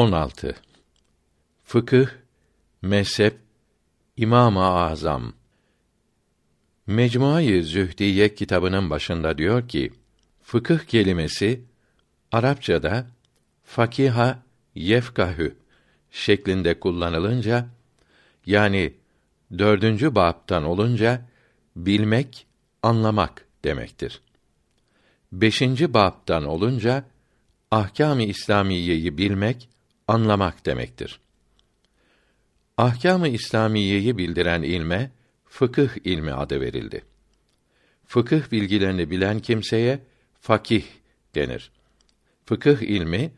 16. Fıkıh, mezhep, İmam-ı Azam. Mecmuayı Zühdiye kitabının başında diyor ki: Fıkıh kelimesi Arapçada fakiha yefkahü şeklinde kullanılınca yani dördüncü baptan olunca bilmek, anlamak demektir. Beşinci baptan olunca ahkâm-ı İslamiyeyi bilmek, anlamak demektir. Ahkâm-ı İslamiyeyi bildiren ilme fıkıh ilmi adı verildi. Fıkıh bilgilerini bilen kimseye fakih denir. Fıkıh ilmi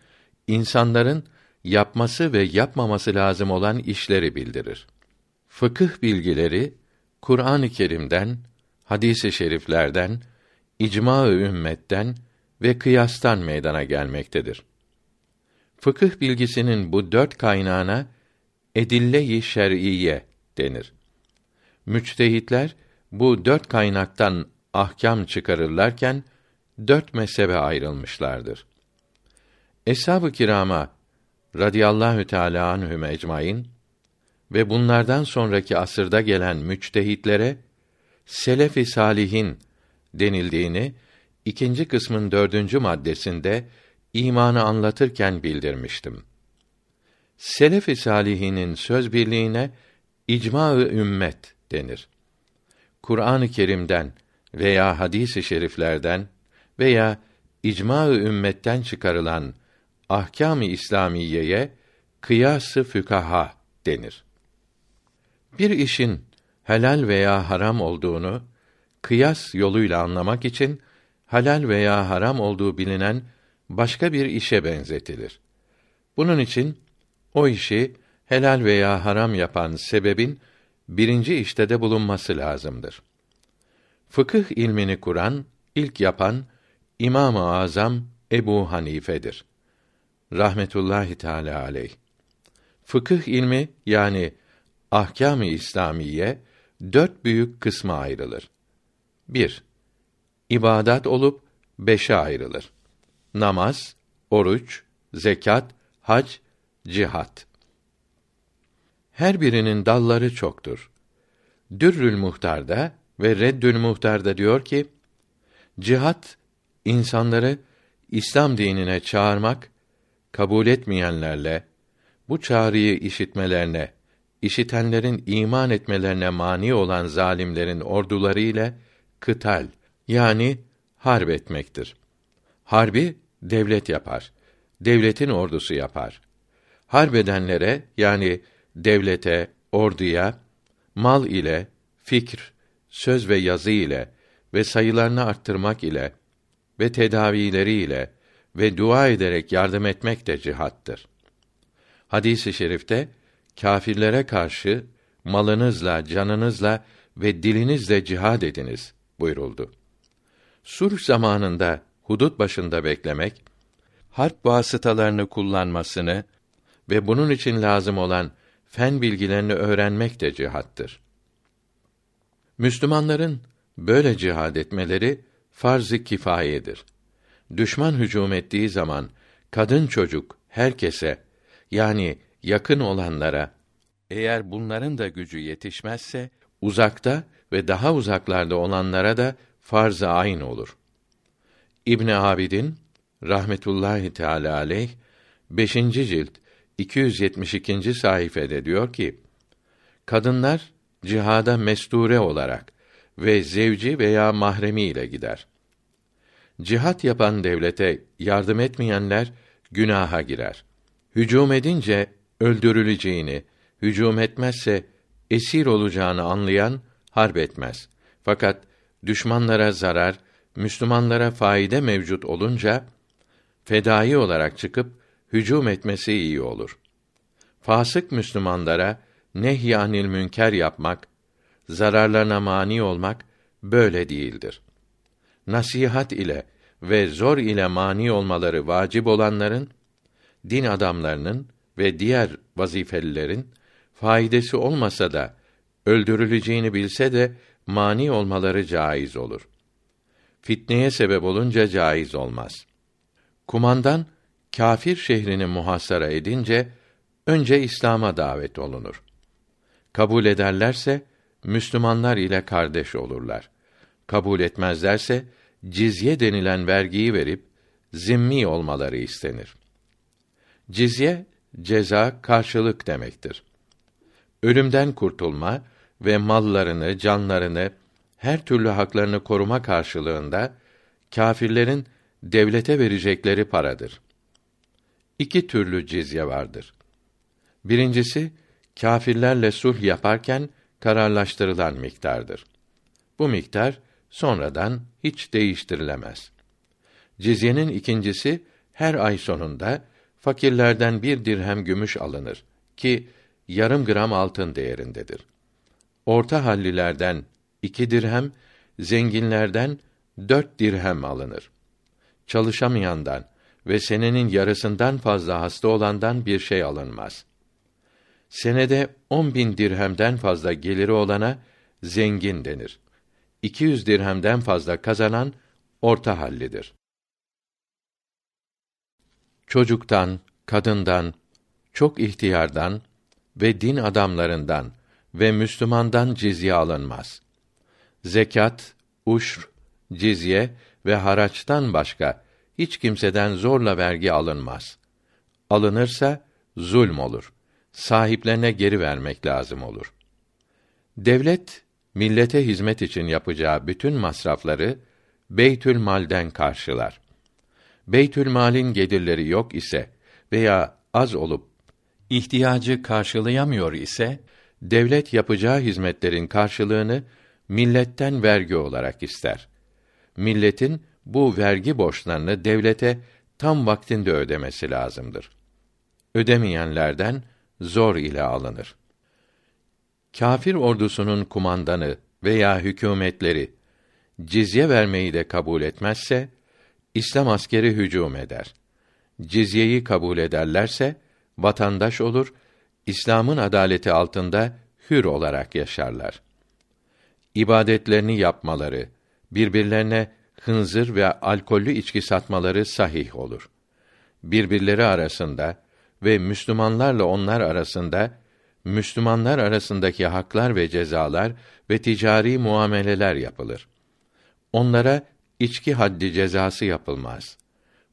insanların yapması ve yapmaması lazım olan işleri bildirir. Fıkıh bilgileri Kur'an-ı Kerim'den, hadis-i şeriflerden, icma-ı ümmetten ve kıyastan meydana gelmektedir. Fıkıh bilgisinin bu dört kaynağına edille-i şer'iyye denir. Müçtehitler bu dört kaynaktan ahkam çıkarırlarken dört mezhebe ayrılmışlardır. Eshab-ı kirama radıyallahu teâlâ anhüm ecmaîn ve bunlardan sonraki asırda gelen müçtehitlere selef-i salihin denildiğini ikinci kısmın dördüncü maddesinde imanı anlatırken bildirmiştim. Selef-i salihinin söz birliğine icma-ı ümmet denir. Kur'an-ı Kerim'den veya hadis-i şeriflerden veya icma-ı ümmetten çıkarılan ahkâm-ı İslamiyeye kıyas-ı fükaha denir. Bir işin helal veya haram olduğunu kıyas yoluyla anlamak için halal veya haram olduğu bilinen başka bir işe benzetilir. Bunun için o işi helal veya haram yapan sebebin birinci işte de bulunması lazımdır. Fıkıh ilmini kuran, ilk yapan İmam-ı Azam Ebu Hanife'dir. Rahmetullahi Teala aleyh. Fıkıh ilmi yani ahkâm-ı İslamiye dört büyük kısma ayrılır. 1. İbadat olup beşe ayrılır. Namaz, oruç, zekat, hac, cihat. Her birinin dalları çoktur. Dürrül Muhtar'da ve Reddül Muhtar'da diyor ki, cihat insanları İslam dinine çağırmak, kabul etmeyenlerle bu çağrıyı işitmelerine, işitenlerin iman etmelerine mani olan zalimlerin orduları ile kıtal yani harp etmektir. Harbi devlet yapar. Devletin ordusu yapar. Harp edenlere yani devlete, orduya mal ile, fikr, söz ve yazı ile ve sayılarını arttırmak ile ve tedavileri ile ve dua ederek yardım etmek de cihattır. Hadisi şerifte kâfirlere karşı malınızla, canınızla ve dilinizle cihad ediniz buyuruldu. Sulh zamanında hudut başında beklemek, harp vasıtalarını kullanmasını ve bunun için lazım olan fen bilgilerini öğrenmek de cihattır. Müslümanların böyle cihad etmeleri farz-ı kifayedir. Düşman hücum ettiği zaman kadın çocuk herkese yani yakın olanlara eğer bunların da gücü yetişmezse uzakta ve daha uzaklarda olanlara da farz-ı ayn olur. İbn Abidin rahmetullahi teala aleyh 5. cilt 272. sayfede diyor ki: Kadınlar cihada mesture olarak ve zevci veya mahremi ile gider. Cihat yapan devlete yardım etmeyenler günaha girer. Hücum edince öldürüleceğini, hücum etmezse esir olacağını anlayan harp etmez. Fakat düşmanlara zarar, Müslümanlara faide mevcut olunca fedai olarak çıkıp hücum etmesi iyi olur. Fasık Müslümanlara nehyanil münker yapmak, zararlarına mani olmak böyle değildir. Nasihat ile ve zor ile mani olmaları vacip olanların din adamlarının ve diğer vazifelilerin faydası olmasa da öldürüleceğini bilse de mani olmaları caiz olur. Fitneye sebep olunca caiz olmaz. Kumandan kâfir şehrini muhasara edince önce İslam'a davet olunur. Kabul ederlerse Müslümanlar ile kardeş olurlar. Kabul etmezlerse cizye denilen vergiyi verip zimmi olmaları istenir. Cizye ceza, karşılık demektir. Ölümden kurtulma ve mallarını, canlarını, her türlü haklarını koruma karşılığında kâfirlerin devlete verecekleri paradır. İki türlü cizye vardır. Birincisi kâfirlerle sulh yaparken kararlaştırılan miktardır. Bu miktar sonradan hiç değiştirilemez. Cizyenin ikincisi her ay sonunda fakirlerden bir dirhem gümüş alınır ki yarım gram altın değerindedir. Orta hallilerden iki dirhem, zenginlerden dört dirhem alınır. Çalışamayandan ve senenin yarısından fazla hasta olandan bir şey alınmaz. Senede on bin dirhemden fazla geliri olana zengin denir. 200 dirhemden fazla kazanan orta hallidir. Çocuktan, kadından, çok ihtiyardan ve din adamlarından ve Müslümandan cizye alınmaz. Zekat, uşr, cizye ve haraçtan başka hiç kimseden zorla vergi alınmaz. Alınırsa zulm olur. Sahiplerine geri vermek lazım olur. Devlet millete hizmet için yapacağı bütün masrafları Beytül Mal'den karşılar. Beytül Mal'in gelirleri yok ise veya az olup ihtiyacı karşılayamıyor ise devlet yapacağı hizmetlerin karşılığını milletten vergi olarak ister. Milletin bu vergi borçlarını devlete tam vaktinde ödemesi lazımdır. Ödemeyenlerden zor ile alınır. Kafir ordusunun kumandanı veya hükümetleri cizye vermeyi de kabul etmezse İslam askeri hücum eder. Cizyeyi kabul ederlerse vatandaş olur, İslam'ın adaleti altında hür olarak yaşarlar. İbadetlerini yapmaları, birbirlerine hınzır ve alkollü içki satmaları sahih olur. Birbirleri arasında ve Müslümanlarla onlar arasında Müslümanlar arasındaki haklar ve cezalar ve ticari muameleler yapılır. Onlara içki haddi cezası yapılmaz.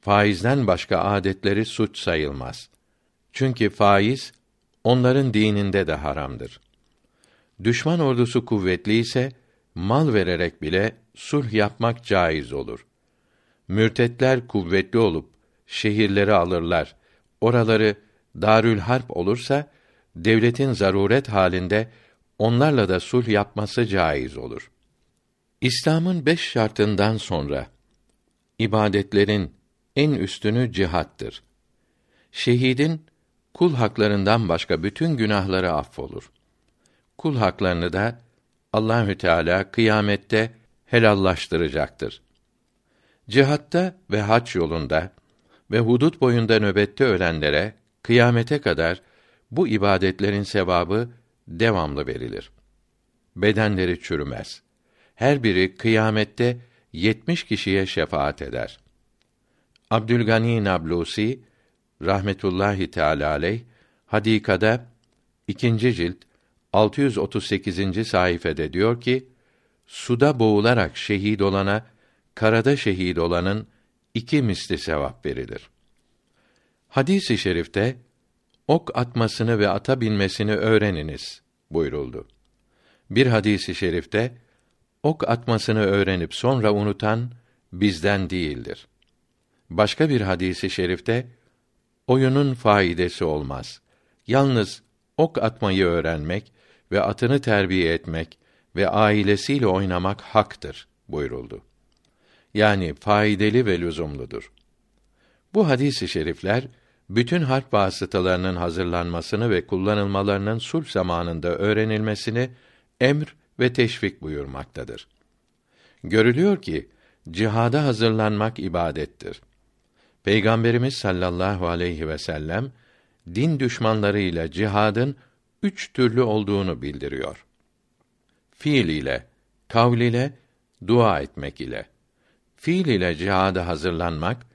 Faizden başka adetleri suç sayılmaz. Çünkü faiz onların dininde de haramdır. Düşman ordusu kuvvetli ise mal vererek bile sulh yapmak caiz olur. Mürtetler kuvvetli olup şehirleri alırlar. Oraları Darül Harp olursa devletin zaruret halinde onlarla da sulh yapması caiz olur. İslam'ın beş şartından sonra ibadetlerin en üstünü cihattır. Şehidin kul haklarından başka bütün günahları affolur. Kul haklarını da Allahü Teala kıyamette helallaştıracaktır. Cihatta ve hac yolunda ve hudut boyunda nöbette ölenlere kıyamete kadar bu ibadetlerin sevabı devamlı verilir. Bedenleri çürümez. Her biri kıyamette yetmiş kişiye şefaat eder. Abdülgani Nablusi rahmetullahi teala aleyh Hadikada ikinci cilt 638. sayfede diyor ki suda boğularak şehit olana karada şehit olanın iki misli sevap verilir. Hadisi şerifte ok atmasını ve ata binmesini öğreniniz buyuruldu. Bir hadisi şerifte ok atmasını öğrenip sonra unutan bizden değildir. Başka bir hadisi şerifte oyunun faidesi olmaz. Yalnız ok atmayı öğrenmek ve atını terbiye etmek ve ailesiyle oynamak haktır buyuruldu. Yani faydalı ve lüzumludur. Bu hadisi şerifler bütün harp vasıtalarının hazırlanmasını ve kullanılmalarının sulh zamanında öğrenilmesini emr ve teşvik buyurmaktadır. Görülüyor ki cihada hazırlanmak ibadettir. Peygamberimiz sallallahu aleyhi ve sellem din düşmanlarıyla cihadın üç türlü olduğunu bildiriyor. Fiil ile, kavl ile, dua etmek ile. Fiil ile cihada hazırlanmak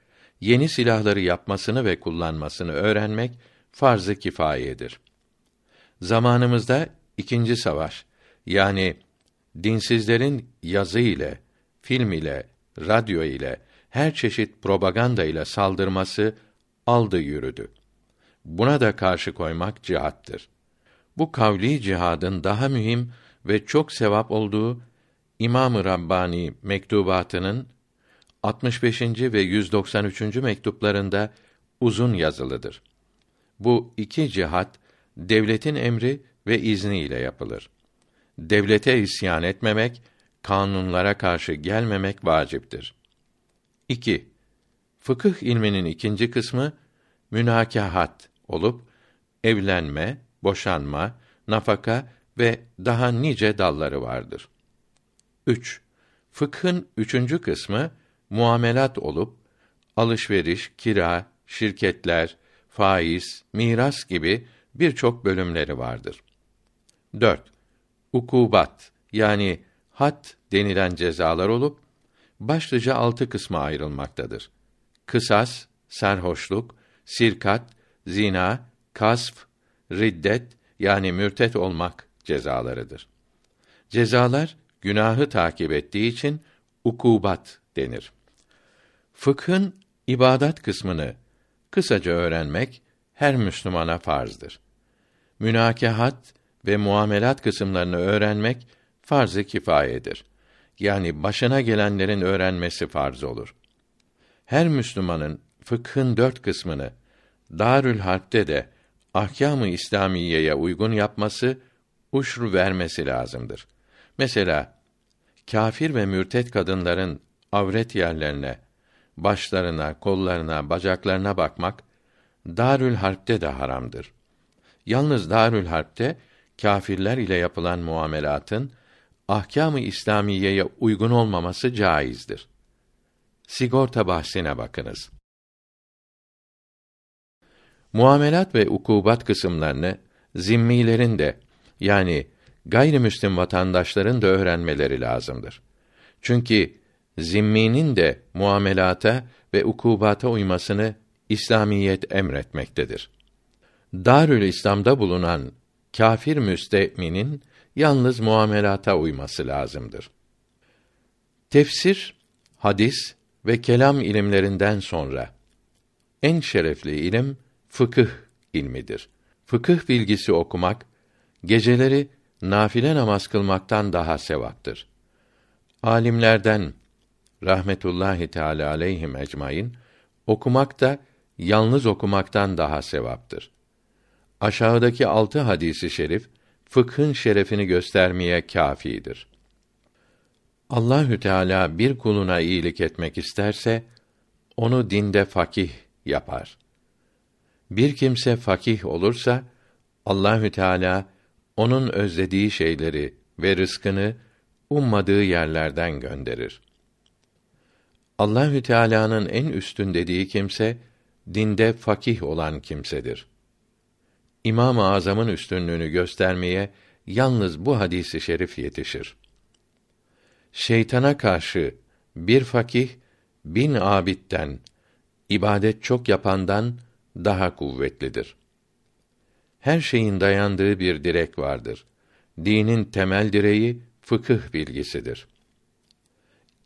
yeni silahları yapmasını ve kullanmasını öğrenmek farz-ı kifayedir. Zamanımızda ikinci savaş yani dinsizlerin yazı ile, film ile, radyo ile, her çeşit propaganda ile saldırması aldı yürüdü. Buna da karşı koymak cihattır. Bu kavli cihadın daha mühim ve çok sevap olduğu İmam-ı Rabbani mektubatının 65. ve 193. mektuplarında uzun yazılıdır. Bu iki cihat devletin emri ve izniyle yapılır. Devlete isyan etmemek, kanunlara karşı gelmemek vaciptir. 2. Fıkıh ilminin ikinci kısmı münakahat olup evlenme, boşanma, nafaka ve daha nice dalları vardır. 3. Fıkhın üçüncü kısmı muamelat olup alışveriş, kira, şirketler, faiz, miras gibi birçok bölümleri vardır. 4. Ukubat yani hat denilen cezalar olup başlıca altı kısma ayrılmaktadır. Kısas, serhoşluk, sirkat, zina, kasf, riddet yani mürtet olmak cezalarıdır. Cezalar günahı takip ettiği için ukubat denir. Fıkhın ibadat kısmını kısaca öğrenmek her Müslümana farzdır. Münakahat ve muamelat kısımlarını öğrenmek farz-ı kifayedir. Yani başına gelenlerin öğrenmesi farz olur. Her Müslümanın fıkhın dört kısmını Darül Harp'te de ahkâm-ı İslamiyeye uygun yapması, uşru vermesi lazımdır. Mesela kâfir ve mürtet kadınların avret yerlerine, başlarına, kollarına, bacaklarına bakmak Darül Harp'te de haramdır. Yalnız Darül Harp'te kâfirler ile yapılan muamelatın ahkâm-ı İslamiyeye uygun olmaması caizdir. Sigorta bahsine bakınız. Muamelat ve ukubat kısımlarını zimmilerin de yani gayrimüslim vatandaşların da öğrenmeleri lazımdır. Çünkü zimminin de muamelata ve ukubata uymasını İslamiyet emretmektedir. Darül İslam'da bulunan kâfir müsteminin yalnız muamelata uyması lazımdır. Tefsir, hadis ve kelam ilimlerinden sonra en şerefli ilim fıkıh ilmidir. Fıkıh bilgisi okumak geceleri nafile namaz kılmaktan daha sevaptır. Alimlerden rahmetullahi teala aleyhim ecmaîn okumak da yalnız okumaktan daha sevaptır. Aşağıdaki altı hadisi şerif fıkhın şerefini göstermeye kâfidir. Allahü Teala bir kuluna iyilik etmek isterse onu dinde fakih yapar. Bir kimse fakih olursa Allahü Teala onun özlediği şeyleri ve rızkını ummadığı yerlerden gönderir. Allahü Teala'nın en üstün dediği kimse dinde fakih olan kimsedir. İmam-ı Azam'ın üstünlüğünü göstermeye yalnız bu hadisi şerif yetişir. Şeytana karşı bir fakih bin abitten ibadet çok yapandan daha kuvvetlidir. Her şeyin dayandığı bir direk vardır. Dinin temel direği fıkıh bilgisidir.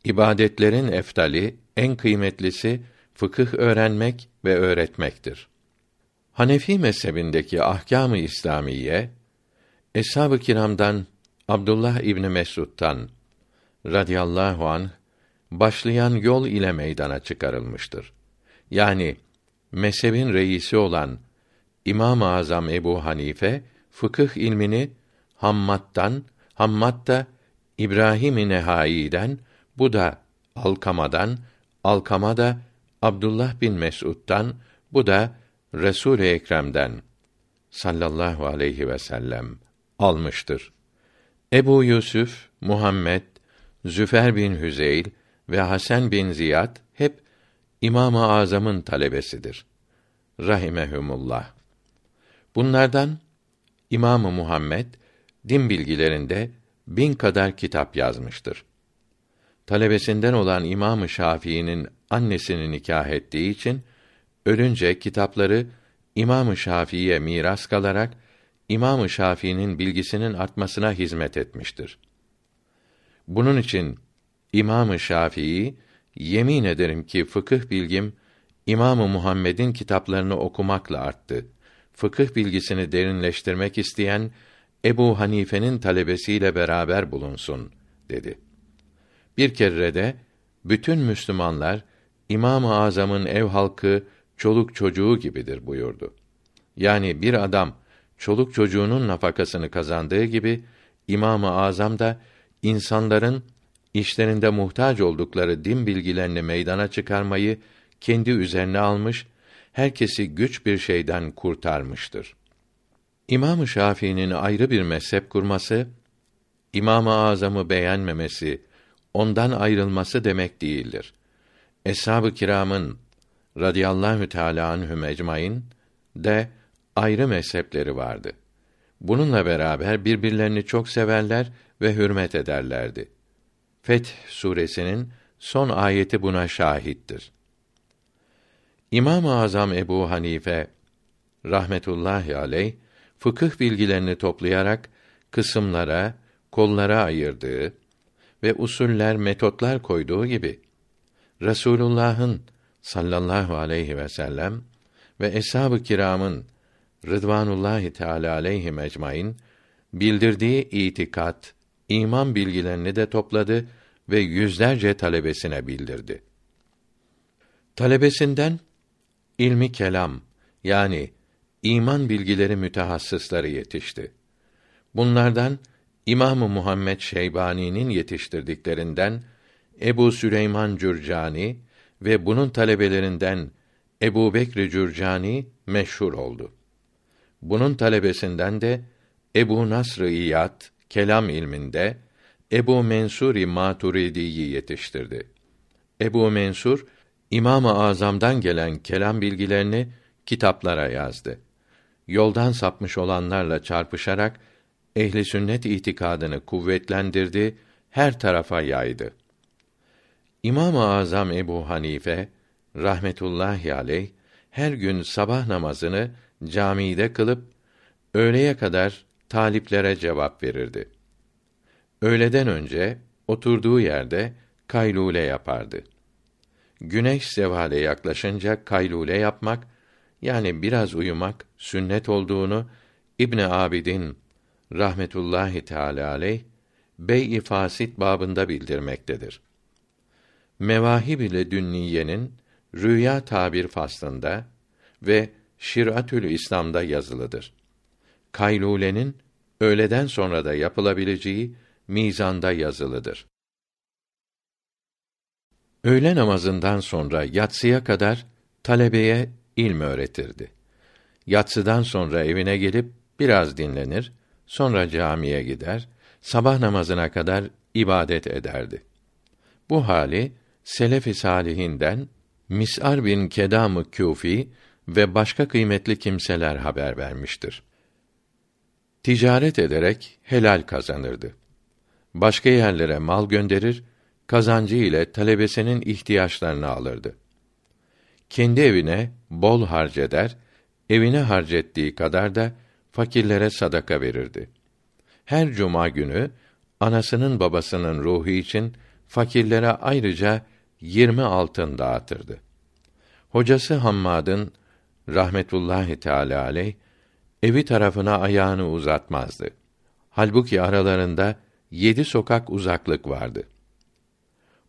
İbadetlerin eftali, en kıymetlisi fıkıh öğrenmek ve öğretmektir. Hanefi mezhebindeki ahkâm-ı İslamiye Eshab-ı Kiram'dan Abdullah İbni Mesud'dan radıyallahu an başlayan yol ile meydana çıkarılmıştır. Yani mezhebin reisi olan İmam-ı Azam Ebu Hanife fıkıh ilmini Hammad'dan, Hammad da İbrahim-i Nehai'den, bu da Alkama'dan, Alkama da Abdullah bin Mes'ud'dan, bu da Resul-i Ekrem'den sallallahu aleyhi ve sellem almıştır. Ebu Yusuf, Muhammed, Züfer bin Hüzeyl ve Hasan bin Ziyad hep İmam-ı Azam'ın talebesidir. Rahimehumullah. Bunlardan İmamı Muhammed din bilgilerinde bin kadar kitap yazmıştır. Talebesinden olan İmamı Şafii'nin annesini nikah ettiği için ölünce kitapları İmam-ı Şafii'ye miras kalarak İmam-ı Şafii'nin bilgisinin artmasına hizmet etmiştir. Bunun için İmam-ı Şafii yemin ederim ki fıkıh bilgim İmamı Muhammed'in kitaplarını okumakla arttı. Fıkıh bilgisini derinleştirmek isteyen Ebu Hanife'nin talebesiyle beraber bulunsun dedi. Bir kere de bütün Müslümanlar İmam-ı Azam'ın ev halkı çoluk çocuğu gibidir buyurdu. Yani bir adam çoluk çocuğunun nafakasını kazandığı gibi İmam-ı Azam da insanların işlerinde muhtaç oldukları din bilgilerini meydana çıkarmayı kendi üzerine almış, herkesi güç bir şeyden kurtarmıştır. İmam-ı Şafii'nin ayrı bir mezhep kurması, İmam-ı Azam'ı beğenmemesi, ondan ayrılması demek değildir. Eshab-ı kiramın radıyallahu teâlâ anhüm ecmaîn de ayrı mezhepleri vardı. Bununla beraber birbirlerini çok severler ve hürmet ederlerdi. Feth suresinin son ayeti buna şahittir. İmam-ı Azam Ebu Hanife rahmetullahi aleyh fıkıh bilgilerini toplayarak kısımlara, kollara ayırdığı ve usuller, metotlar koyduğu gibi Resulullah'ın sallallahu aleyhi ve sellem ve eshab-ı kiramın Rıdvanullahi Teala aleyhi ecmaîn bildirdiği itikat, iman bilgilerini de topladı ve yüzlerce talebesine bildirdi. Talebesinden ilmi kelam yani iman bilgileri mütehassısları yetişti. Bunlardan İmamı Muhammed Şeybani'nin yetiştirdiklerinden Ebu Süleyman Cürcani ve bunun talebelerinden Ebu Bekr Cürcani meşhur oldu. Bunun talebesinden de Ebu Nasr-ı İyad, kelam ilminde Ebu Mensur-i Maturidi'yi yetiştirdi. Ebu Mensur İmam-ı Azam'dan gelen kelam bilgilerini kitaplara yazdı. Yoldan sapmış olanlarla çarpışarak ehli sünnet itikadını kuvvetlendirdi, her tarafa yaydı. İmam-ı Azam Ebu Hanife rahmetullahi aleyh her gün sabah namazını camide kılıp öğleye kadar taliplere cevap verirdi. Öğleden önce oturduğu yerde kaylule yapardı. Güneş zevale yaklaşınca kaylule yapmak yani biraz uyumak sünnet olduğunu İbn Abidin rahmetullahi teala aleyh Bey-i Fasit babında bildirmektedir. Mevahib ile Dünniye'nin rüya tabir faslında ve Şiratül İslam'da yazılıdır. Kaylulenin öğleden sonra da yapılabileceği mizanda yazılıdır. Öğle namazından sonra yatsıya kadar talebeye ilm öğretirdi. Yatsıdan sonra evine gelip biraz dinlenir, sonra camiye gider, sabah namazına kadar ibadet ederdi. Bu hali selef-i salihinden Mis'ar bin Kedam-ı Küfi ve başka kıymetli kimseler haber vermiştir. Ticaret ederek helal kazanırdı. Başka yerlere mal gönderir, kazancı ile talebesinin ihtiyaçlarını alırdı. Kendi evine bol harceder, evine harcettiği kadar da fakirlere sadaka verirdi. Her cuma günü anasının babasının ruhu için fakirlere ayrıca yirmi altın dağıtırdı. Hocası Hammad'ın rahmetullahi teala aleyh evi tarafına ayağını uzatmazdı. Halbuki aralarında yedi sokak uzaklık vardı.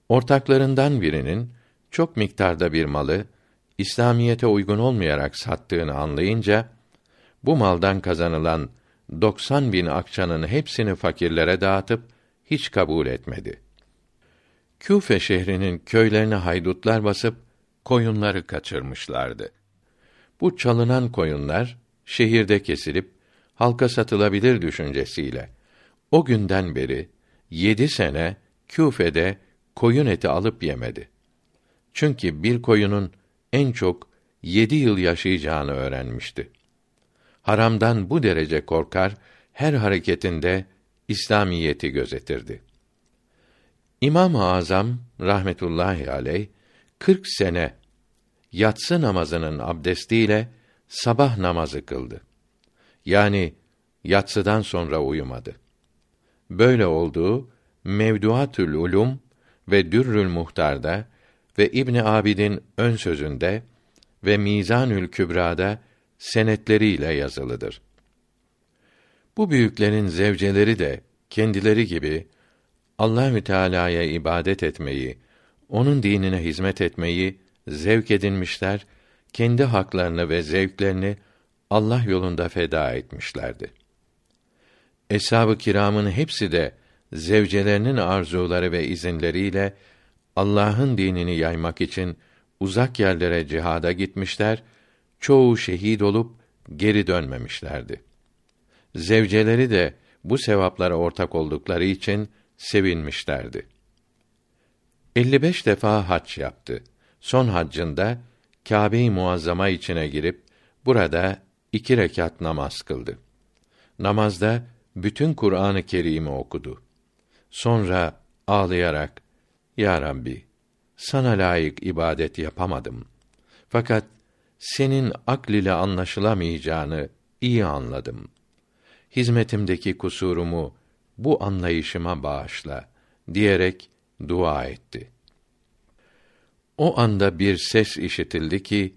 Ortaklarından birinin çok miktarda bir malı İslamiyete uygun olmayarak sattığını anlayınca bu maldan kazanılan 90 bin akçanın hepsini fakirlere dağıtıp hiç kabul etmedi. Küfe şehrinin köylerine haydutlar basıp koyunları kaçırmışlardı. Bu çalınan koyunlar şehirde kesilip halka satılabilir düşüncesiyle o günden beri yedi sene Küfe'de koyun eti alıp yemedi. Çünkü bir koyunun en çok yedi yıl yaşayacağını öğrenmişti. Haramdan bu derece korkar, her hareketinde İslamiyeti gözetirdi. İmam-ı Azam rahmetullahi aleyh 40 sene yatsı namazının abdestiyle sabah namazı kıldı. Yani yatsıdan sonra uyumadı. Böyle olduğu Mevduatül Ulum ve Dürrül Muhtar'da ve İbn Abidin ön sözünde ve Mizanül Kübra'da senetleriyle yazılıdır. Bu büyüklerin zevceleri de kendileri gibi Allahü Teala'ya ibadet etmeyi, onun dinine hizmet etmeyi zevk edinmişler, kendi haklarını ve zevklerini Allah yolunda feda etmişlerdi. Eshab-ı kiramın hepsi de zevcelerinin arzuları ve izinleriyle Allah'ın dinini yaymak için uzak yerlere cihada gitmişler, çoğu şehit olup geri dönmemişlerdi. Zevceleri de bu sevaplara ortak oldukları için sevinmişlerdi. 55 defa hac yaptı. Son haccında Kâbe-i Muazzama içine girip burada iki rekat namaz kıldı. Namazda bütün Kur'an-ı Kerim'i okudu. Sonra ağlayarak Ya Rabbi sana layık ibadet yapamadım. Fakat senin akl ile anlaşılamayacağını iyi anladım. Hizmetimdeki kusurumu bu anlayışıma bağışla diyerek dua etti. O anda bir ses işitildi ki: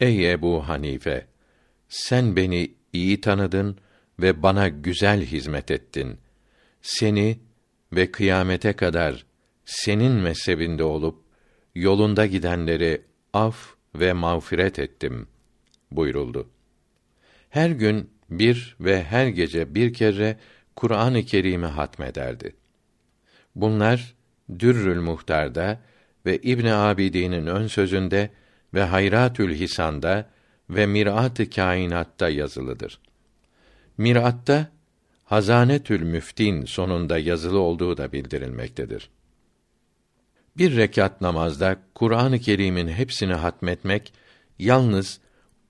Ey Ebu Hanife, sen beni iyi tanıdın ve bana güzel hizmet ettin. Seni ve kıyamete kadar senin mezhebinde olup yolunda gidenleri af ve mağfiret ettim buyuruldu. Her gün bir ve her gece bir kere Kur'an-ı Kerim'i hatmederdi. Bunlar Dürrül Muhtar'da ve İbn Abidin'in ön sözünde ve Hayratül Hisan'da ve Mirat-ı Kainat'ta yazılıdır. Mirat'ta Hazanetül Müftin sonunda yazılı olduğu da bildirilmektedir. Bir rekat namazda Kur'an-ı Kerim'in hepsini hatmetmek yalnız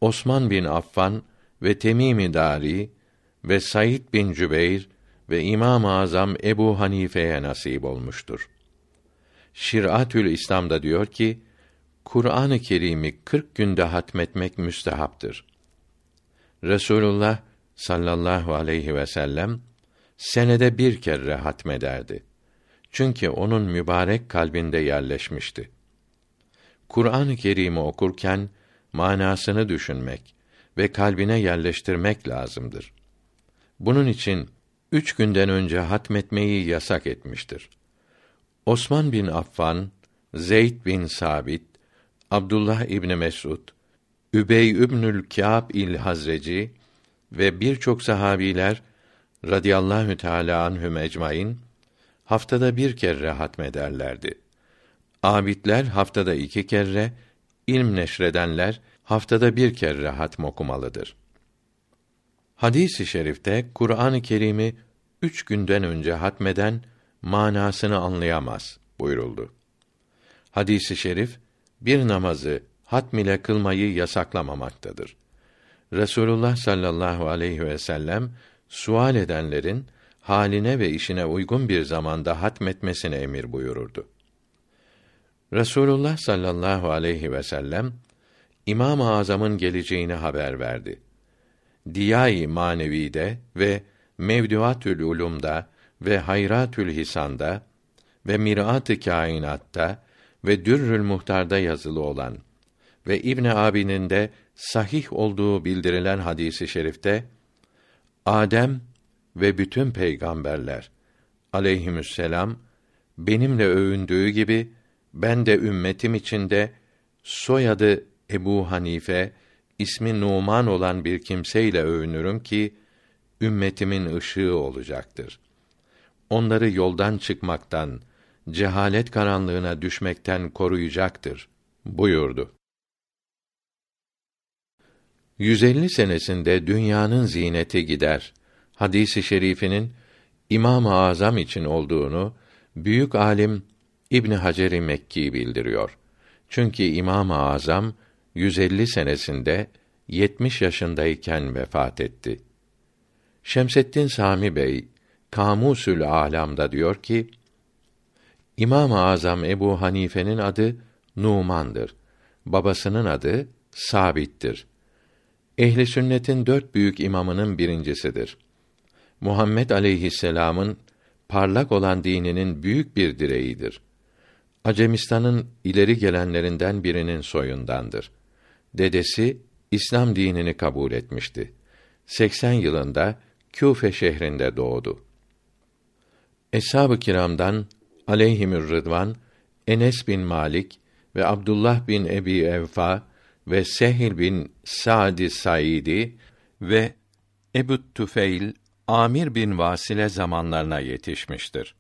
Osman bin Affan ve Temimi Dari ve Said bin Cübeyr ve İmam-ı Azam Ebu Hanife'ye nasip olmuştur. Şiratül İslam'da diyor ki, Kur'an-ı Kerim'i 40 günde hatmetmek müstehaptır. Resulullah sallallahu aleyhi ve sellem senede bir kere hatmederdi. Çünkü onun mübarek kalbinde yerleşmişti. Kur'an-ı Kerim'i okurken manasını düşünmek ve kalbine yerleştirmek lazımdır. Bunun için üç günden önce hatmetmeyi yasak etmiştir. Osman bin Affan, Zeyd bin Sabit, Abdullah İbni Mesud, Übey İbnül Kâb il Hazreci ve birçok sahabiler radıyallahu teâlâ anhüm ecmaîn haftada bir kere hatmederlerdi. Abidler haftada iki kere, ilm neşredenler haftada bir kere hatm okumalıdır. Hadis-i şerifte Kur'an-ı Kerim'i üç günden önce hatmeden manasını anlayamaz buyuruldu. Hadis-i şerif bir namazı hatm ile kılmayı yasaklamamaktadır. Resulullah sallallahu aleyhi ve sellem sual edenlerin haline ve işine uygun bir zamanda hatmetmesine emir buyururdu. Resulullah sallallahu aleyhi ve sellem İmam-ı Azam'ın geleceğini haber verdi. Diyai Manevi'de ve Mevduatül Ulum'da ve Hayratül Hisan'da ve Mirat-ı Kainat'ta ve Dürrül Muhtar'da yazılı olan ve İbn Abi'nin de sahih olduğu bildirilen hadisi şerifte Adem ve bütün peygamberler aleyhisselam benimle övündüğü gibi ben de ümmetim içinde soyadı Ebu Hanife ismi Numan olan bir kimseyle övünürüm ki ümmetimin ışığı olacaktır. Onları yoldan çıkmaktan, cehalet karanlığına düşmekten koruyacaktır buyurdu. 150 senesinde dünyanın zineti gider. Hadisi şerifinin İmam-ı Azam için olduğunu büyük alim İbn Hacer-i Mekki bildiriyor. Çünkü İmam-ı Azam 150 senesinde 70 yaşındayken vefat etti. Şemseddin Sami Bey Kamusül Alam'da diyor ki: İmam-ı Azam Ebu Hanife'nin adı Numan'dır. Babasının adı Sabit'tir. Ehli sünnetin dört büyük imamının birincisidir. Muhammed aleyhisselam'ın parlak olan dininin büyük bir direğidir. Acemistan'ın ileri gelenlerinden birinin soyundandır. Dedesi İslam dinini kabul etmişti. 80 yılında Küfe şehrinde doğdu. Eshab-ı kiramdan aleyhimür rıdvan Enes bin Malik ve Abdullah bin Ebi Evfa ve Sehil bin Sa'di Saidi ve Ebu Tüfeil Amir bin Vasile zamanlarına yetişmiştir.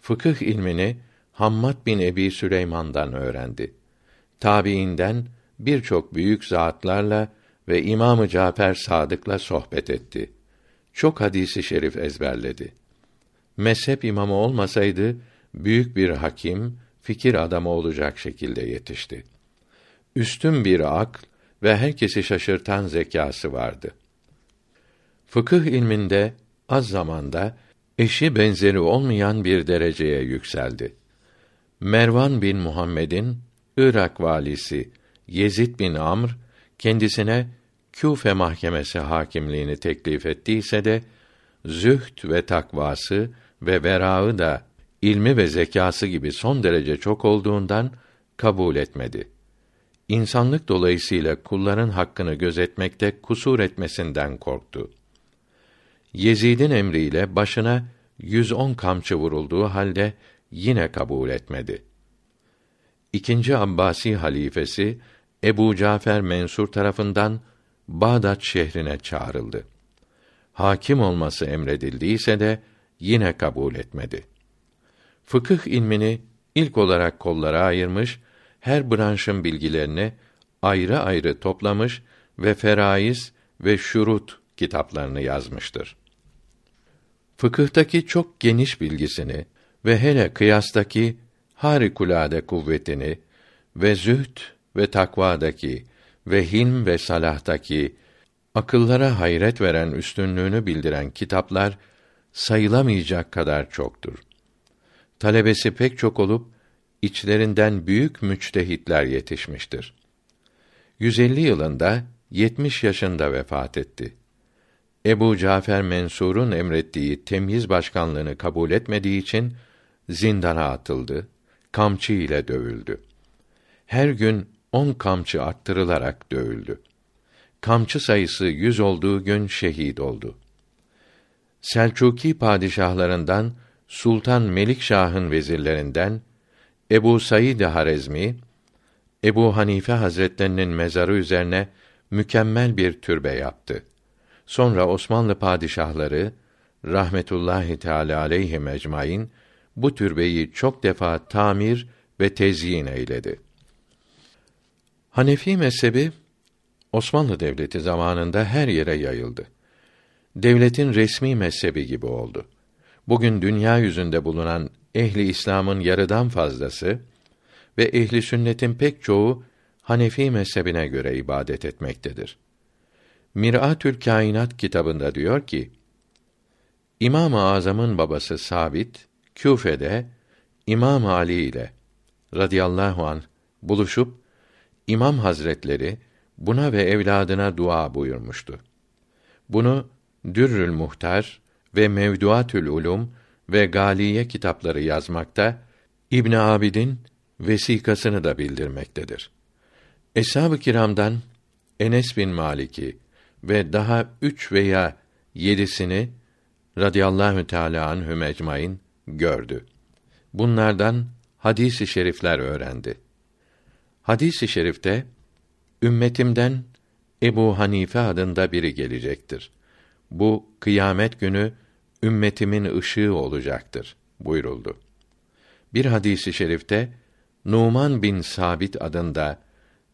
Fıkıh ilmini Hammad bin Ebi Süleyman'dan öğrendi. Tabiinden birçok büyük zatlarla ve İmamı Cafer Sadık'la sohbet etti. Çok hadisi şerif ezberledi. Mezhep imamı olmasaydı büyük bir hakim, fikir adamı olacak şekilde yetişti. Üstün bir akl ve herkesi şaşırtan zekası vardı. Fıkıh ilminde az zamanda eşi benzeri olmayan bir dereceye yükseldi. Mervan bin Muhammed'in Irak valisi Yezid bin Amr kendisine Küfe mahkemesi hakimliğini teklif ettiyse de zühd ve takvası ve verağı da ilmi ve zekası gibi son derece çok olduğundan kabul etmedi. İnsanlık dolayısıyla kulların hakkını gözetmekte kusur etmesinden korktu. Yezid'in emriyle başına 110 kamçı vurulduğu halde yine kabul etmedi. İkinci Abbasi halifesi Ebu Cafer Mensur tarafından Bağdat şehrine çağrıldı. Hakim olması emredildiyse de yine kabul etmedi. Fıkıh ilmini ilk olarak kollara ayırmış, her branşın bilgilerini ayrı ayrı toplamış ve feraiz ve şurut kitaplarını yazmıştır. Fıkıhtaki çok geniş bilgisini ve hele kıyastaki harikulade kuvvetini ve zühd ve takvadaki ve hilm ve salahtaki akıllara hayret veren üstünlüğünü bildiren kitaplar sayılamayacak kadar çoktur. Talebesi pek çok olup içlerinden büyük müçtehitler yetişmiştir. 150 yılında 70 yaşında vefat etti. Ebu Cafer Mensur'un emrettiği temyiz başkanlığını kabul etmediği için zindana atıldı, kamçı ile dövüldü. Her gün on kamçı arttırılarak dövüldü. Kamçı sayısı yüz olduğu gün şehit oldu. Selçuki padişahlarından Sultan Melikşah'ın vezirlerinden Ebu Said Harezmi Ebu Hanife Hazretlerinin mezarı üzerine mükemmel bir türbe yaptı. Sonra Osmanlı padişahları rahmetullahi teala aleyhi ecmaîn bu türbeyi çok defa tamir ve tezyin eyledi. Hanefi mezhebi Osmanlı Devleti zamanında her yere yayıldı. Devletin resmi mezhebi gibi oldu. Bugün dünya yüzünde bulunan ehli İslam'ın yarıdan fazlası ve ehli sünnetin pek çoğu Hanefi mezhebine göre ibadet etmektedir. Mir'atül Kainat kitabında diyor ki: İmam-ı Azam'ın babası Sabit Küfe'de İmam Ali ile radıyallahu an buluşup İmam Hazretleri buna ve evladına dua buyurmuştu. Bunu Dürrül Muhtar ve Mevduatül Ulum ve Galiye kitapları yazmakta, İbn Abidin vesikasını da bildirmektedir. Eshab-ı kiramdan Enes bin Maliki ve daha üç veya yedisini radıyallahu teâlâ anhüm ecmaîn gördü. Bunlardan hadis-i şerifler öğrendi. Hadis-i şerifte ümmetimden Ebu Hanife adında biri gelecektir. Bu kıyamet günü ümmetimin ışığı olacaktır buyuruldu. Bir hadisi şerifte Numan bin Sabit adında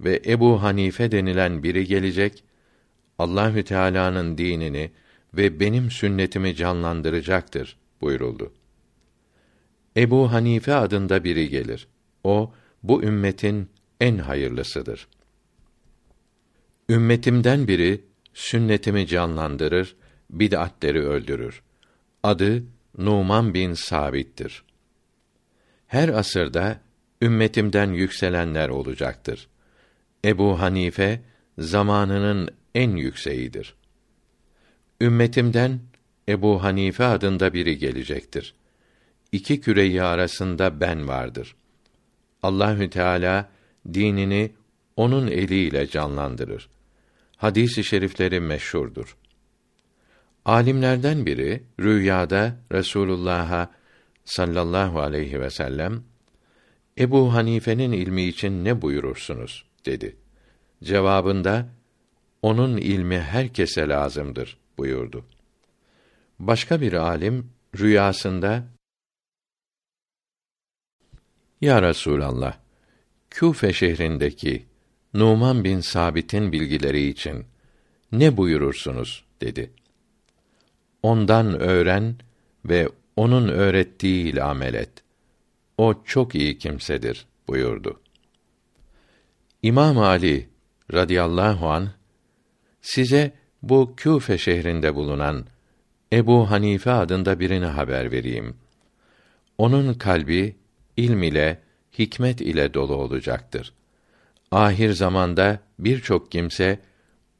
ve Ebu Hanife denilen biri gelecek, Allahü Teala'nın dinini ve benim sünnetimi canlandıracaktır buyuruldu. Ebu Hanife adında biri gelir. O bu ümmetin en hayırlısıdır. Ümmetimden biri sünnetimi canlandırır, bid'atleri öldürür. Adı Numan bin Sabit'tir. Her asırda ümmetimden yükselenler olacaktır. Ebu Hanife zamanının en yükseğidir. Ümmetimden Ebu Hanife adında biri gelecektir. İki küreyi arasında ben vardır. Allahü Teala dinini onun eliyle canlandırır. Hadis-i şerifleri meşhurdur. Alimlerden biri rüyada Resulullah'a sallallahu aleyhi ve sellem Ebu Hanife'nin ilmi için ne buyurursunuz dedi. Cevabında onun ilmi herkese lazımdır buyurdu. Başka bir alim rüyasında Ya Resulallah Küfe şehrindeki Numan bin Sabit'in bilgileri için ne buyurursunuz dedi. Ondan öğren ve onun öğrettiği ile amel et. O çok iyi kimsedir buyurdu. İmam Ali radıyallahu an size bu Küfe şehrinde bulunan Ebu Hanife adında birine haber vereyim. Onun kalbi ilm ile, hikmet ile dolu olacaktır. Ahir zamanda birçok kimse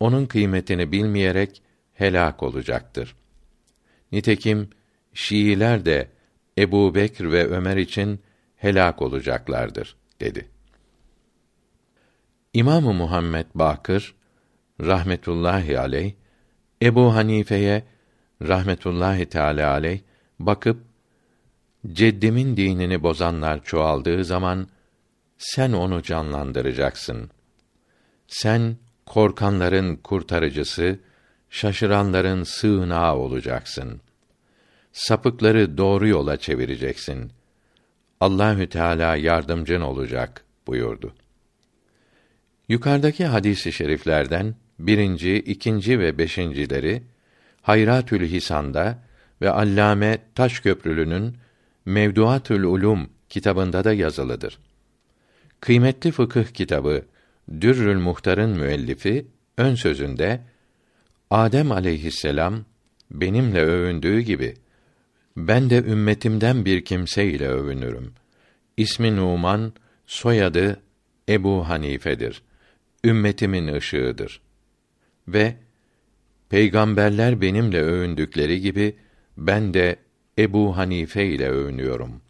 onun kıymetini bilmeyerek helak olacaktır. Nitekim Şiiler de Ebu Bekr ve Ömer için helak olacaklardır dedi. İmamı Muhammed Bakır rahmetullahi aleyh Ebu Hanife'ye rahmetullahi teala aleyh bakıp ceddimin dinini bozanlar çoğaldığı zaman sen onu canlandıracaksın. Sen korkanların kurtarıcısı, şaşıranların sığınağı olacaksın. Sapıkları doğru yola çevireceksin. Allahü Teala yardımcın olacak buyurdu. Yukarıdaki hadisi şeriflerden birinci, ikinci ve beşincileri Hayratül Hisan'da ve Allame Taşköprülü'nün Mevduatül Ulum kitabında da yazılıdır. Kıymetli fıkıh kitabı Dürrül Muhtar'ın müellifi ön sözünde Adem aleyhisselam benimle övündüğü gibi ben de ümmetimden bir kimse ile övünürüm. İsmi Numan, soyadı Ebu Hanife'dir. Ümmetimin ışığıdır. Ve peygamberler benimle övündükleri gibi ben de Ebu Hanife ile övünüyorum.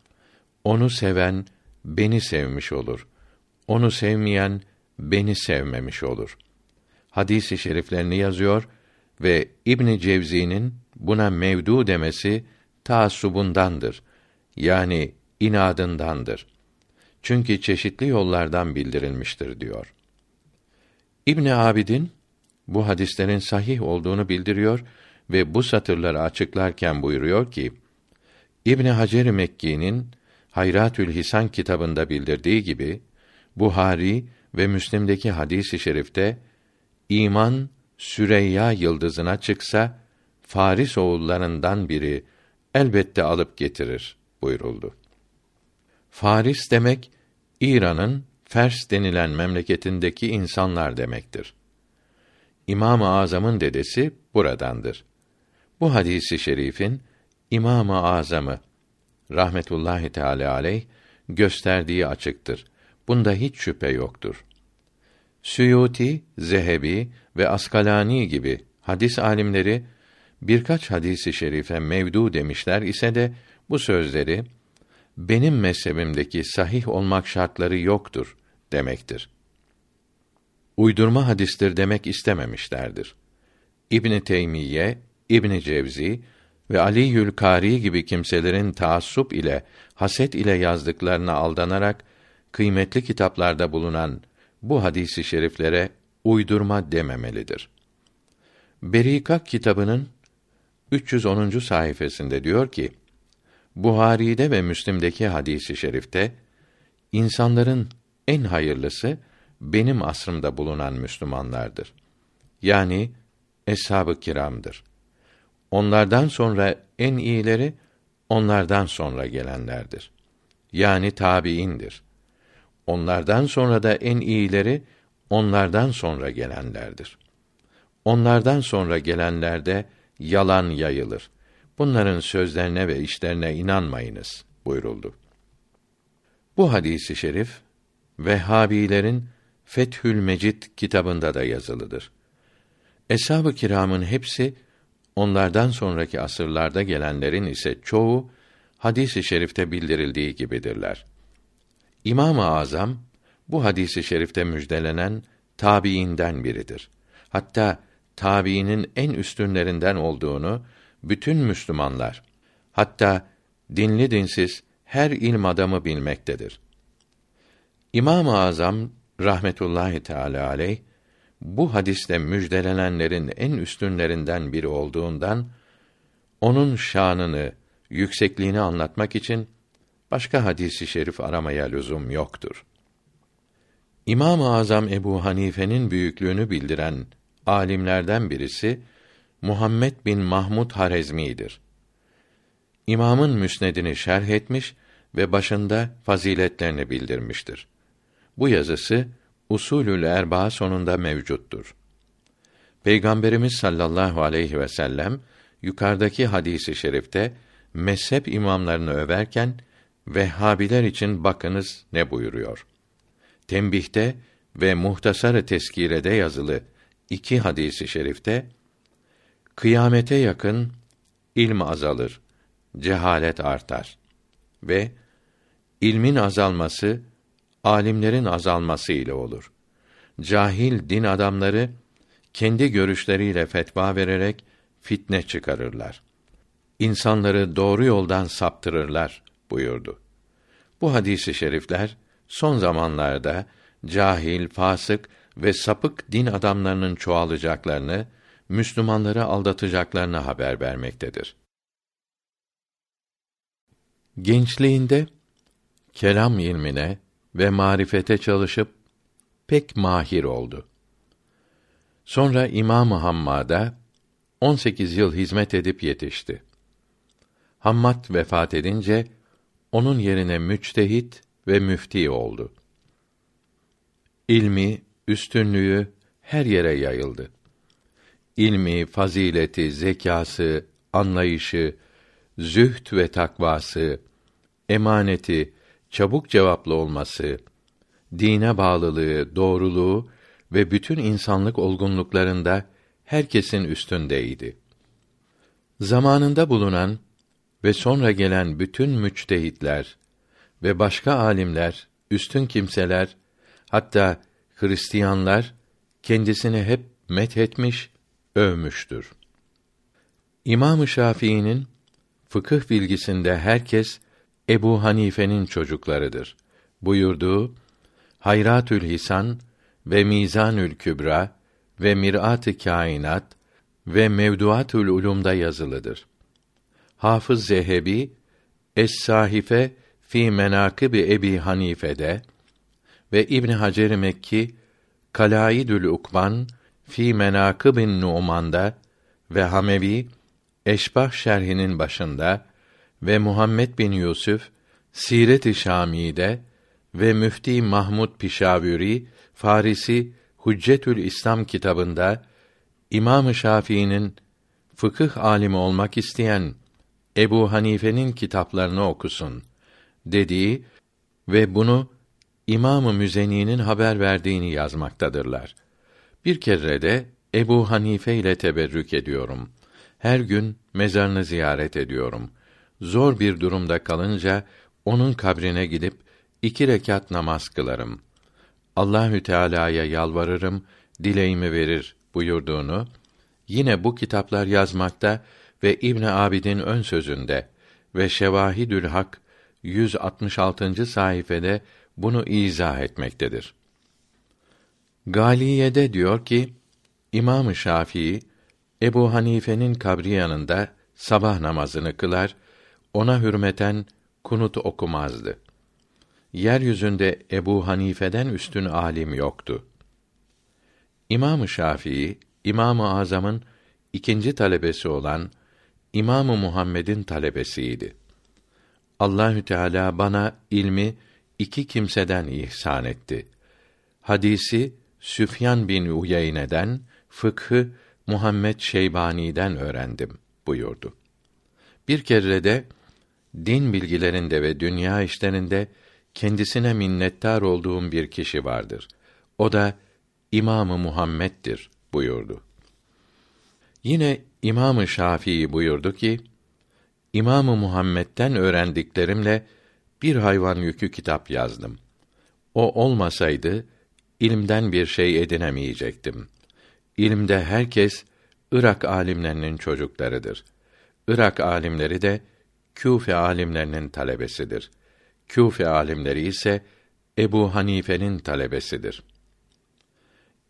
Onu seven beni sevmiş olur. Onu sevmeyen beni sevmemiş olur. Hadisi şeriflerini yazıyor ve İbn Cevzi'nin buna mevdu demesi taassubundandır. Yani inadındandır. Çünkü çeşitli yollardan bildirilmiştir diyor. İbn Abidin bu hadislerin sahih olduğunu bildiriyor ve bu satırları açıklarken buyuruyor ki İbn Hacer Mekki'nin Hayratül Hisan kitabında bildirdiği gibi Buhari ve Müslim'deki hadisi şerifte iman Süreyya yıldızına çıksa Faris oğullarından biri elbette alıp getirir buyuruldu. Faris demek İran'ın Fers denilen memleketindeki insanlar demektir. İmam-ı Azam'ın dedesi buradandır. Bu hadisi şerifin İmam-ı Azam'ı rahmetullahi teala aleyh gösterdiği açıktır. Bunda hiç şüphe yoktur. Süyuti, Zehebi ve Askalani gibi hadis alimleri birkaç hadisi şerife mevdu demişler ise de bu sözleri benim mezhebimdeki sahih olmak şartları yoktur demektir. Uydurma hadistir demek istememişlerdir. İbn Teymiye, İbn Cevzi ve Ali Yülkari gibi kimselerin taassup ile haset ile yazdıklarına aldanarak kıymetli kitaplarda bulunan bu hadisi şeriflere uydurma dememelidir. Berikak kitabının 310. sayfasında diyor ki: Buhari'de ve Müslim'deki hadisi şerifte insanların en hayırlısı benim asrımda bulunan Müslümanlardır. Yani eshab-ı kiramdır. Onlardan sonra en iyileri onlardan sonra gelenlerdir. Yani tabiindir. Onlardan sonra da en iyileri onlardan sonra gelenlerdir. Onlardan sonra gelenlerde yalan yayılır. Bunların sözlerine ve işlerine inanmayınız buyuruldu. Bu hadisi şerif Vehhabilerin Fethül Mecid kitabında da yazılıdır. Eshab-ı kiramın hepsi onlardan sonraki asırlarda gelenlerin ise çoğu hadisi şerifte bildirildiği gibidirler. İmam-ı Azam bu hadisi şerifte müjdelenen tabiinden biridir. Hatta tabiinin en üstünlerinden olduğunu bütün Müslümanlar, hatta dinli dinsiz her ilm adamı bilmektedir. İmam-ı Azam rahmetullahi teala aleyh bu hadiste müjdelenenlerin en üstünlerinden biri olduğundan onun şanını, yüksekliğini anlatmak için başka hadisi şerif aramaya lüzum yoktur. İmam-ı Azam Ebu Hanife'nin büyüklüğünü bildiren alimlerden birisi Muhammed bin Mahmud Harezmi'dir. İmamın müsnedini şerh etmiş ve başında faziletlerini bildirmiştir. Bu yazısı Usulül Erba sonunda mevcuttur. Peygamberimiz sallallahu aleyhi ve sellem yukarıdaki hadisi şerifte mezhep imamlarını överken Vehhabiler için bakınız ne buyuruyor. Tembihte ve Muhtasar-ı Teskirede yazılı iki hadisi şerifte kıyamete yakın ilm azalır, cehalet artar ve ilmin azalması alimlerin azalması ile olur. Cahil din adamları kendi görüşleriyle fetva vererek fitne çıkarırlar. İnsanları doğru yoldan saptırırlar buyurdu. Bu hadisi şerifler son zamanlarda cahil, fasık ve sapık din adamlarının çoğalacaklarını, Müslümanları aldatacaklarını haber vermektedir. Gençliğinde kelam ilmine ve marifete çalışıp pek mahir oldu. Sonra İmam Hammad'a 18 yıl hizmet edip yetişti. Hammad vefat edince onun yerine müçtehit ve müfti oldu. İlmi, üstünlüğü her yere yayıldı. İlmi, fazileti, zekası, anlayışı, zühd ve takvası, emaneti, çabuk cevaplı olması, dine bağlılığı, doğruluğu ve bütün insanlık olgunluklarında herkesin üstündeydi. Zamanında bulunan ve sonra gelen bütün müçtehitler ve başka alimler, üstün kimseler, hatta Hristiyanlar kendisini hep methetmiş, övmüştür. İmam-ı Şafii'nin fıkıh bilgisinde herkes Ebu Hanife'nin çocuklarıdır. Buyurduğu Hayratül Hisan ve Mizanül Kübra ve Mirat-ı Kainat ve Mevduatül Ulum'da yazılıdır. Hafız Zehebi Es-Sahife fi Menakibi Ebi Hanife'de ve İbn Hacer Mekki Kalaidül Ukban fi Menakibin Nu'man'da ve Hamevi Eşbah şerhinin başında ve Muhammed bin Yusuf Siret-i Şami'de ve Müfti Mahmud Pişavüri Farisi Hüccetül İslam kitabında İmam-ı Şafii'nin fıkıh alimi olmak isteyen Ebu Hanife'nin kitaplarını okusun dediği ve bunu İmam-ı Müzeni'nin haber verdiğini yazmaktadırlar. Bir kere de Ebu Hanife ile teberrük ediyorum. Her gün mezarını ziyaret ediyorum. Zor bir durumda kalınca onun kabrine gidip iki rekat namaz kılarım. Allahü Teala'ya yalvarırım, dileğimi verir buyurduğunu yine bu kitaplar yazmakta ve İbn Abidin ön sözünde ve Şevahidül Hak 166. sayfede bunu izah etmektedir. Galiye'de diyor ki İmam-ı Şafii Ebu Hanife'nin kabri yanında sabah namazını kılar, ona hürmeten kunut okumazdı. Yeryüzünde Ebu Hanife'den üstün alim yoktu. İmam-ı Şafii, İmam-ı Azam'ın ikinci talebesi olan İmam-ı Muhammed'in talebesiydi. Allahü Teala bana ilmi iki kimseden ihsan etti. Hadisi Süfyan bin Uyeyne'den, fıkhı Muhammed Şeybani'den öğrendim buyurdu. Bir kere de din bilgilerinde ve dünya işlerinde kendisine minnettar olduğum bir kişi vardır. O da İmamı Muhammed'dir buyurdu. Yine İmamı Şafii buyurdu ki: İmamı Muhammed'den öğrendiklerimle bir hayvan yükü kitap yazdım. O olmasaydı ilimden bir şey edinemeyecektim. İlimde herkes Irak alimlerinin çocuklarıdır. Irak alimleri de Küfe alimlerinin talebesidir. Küfe alimleri ise Ebu Hanife'nin talebesidir.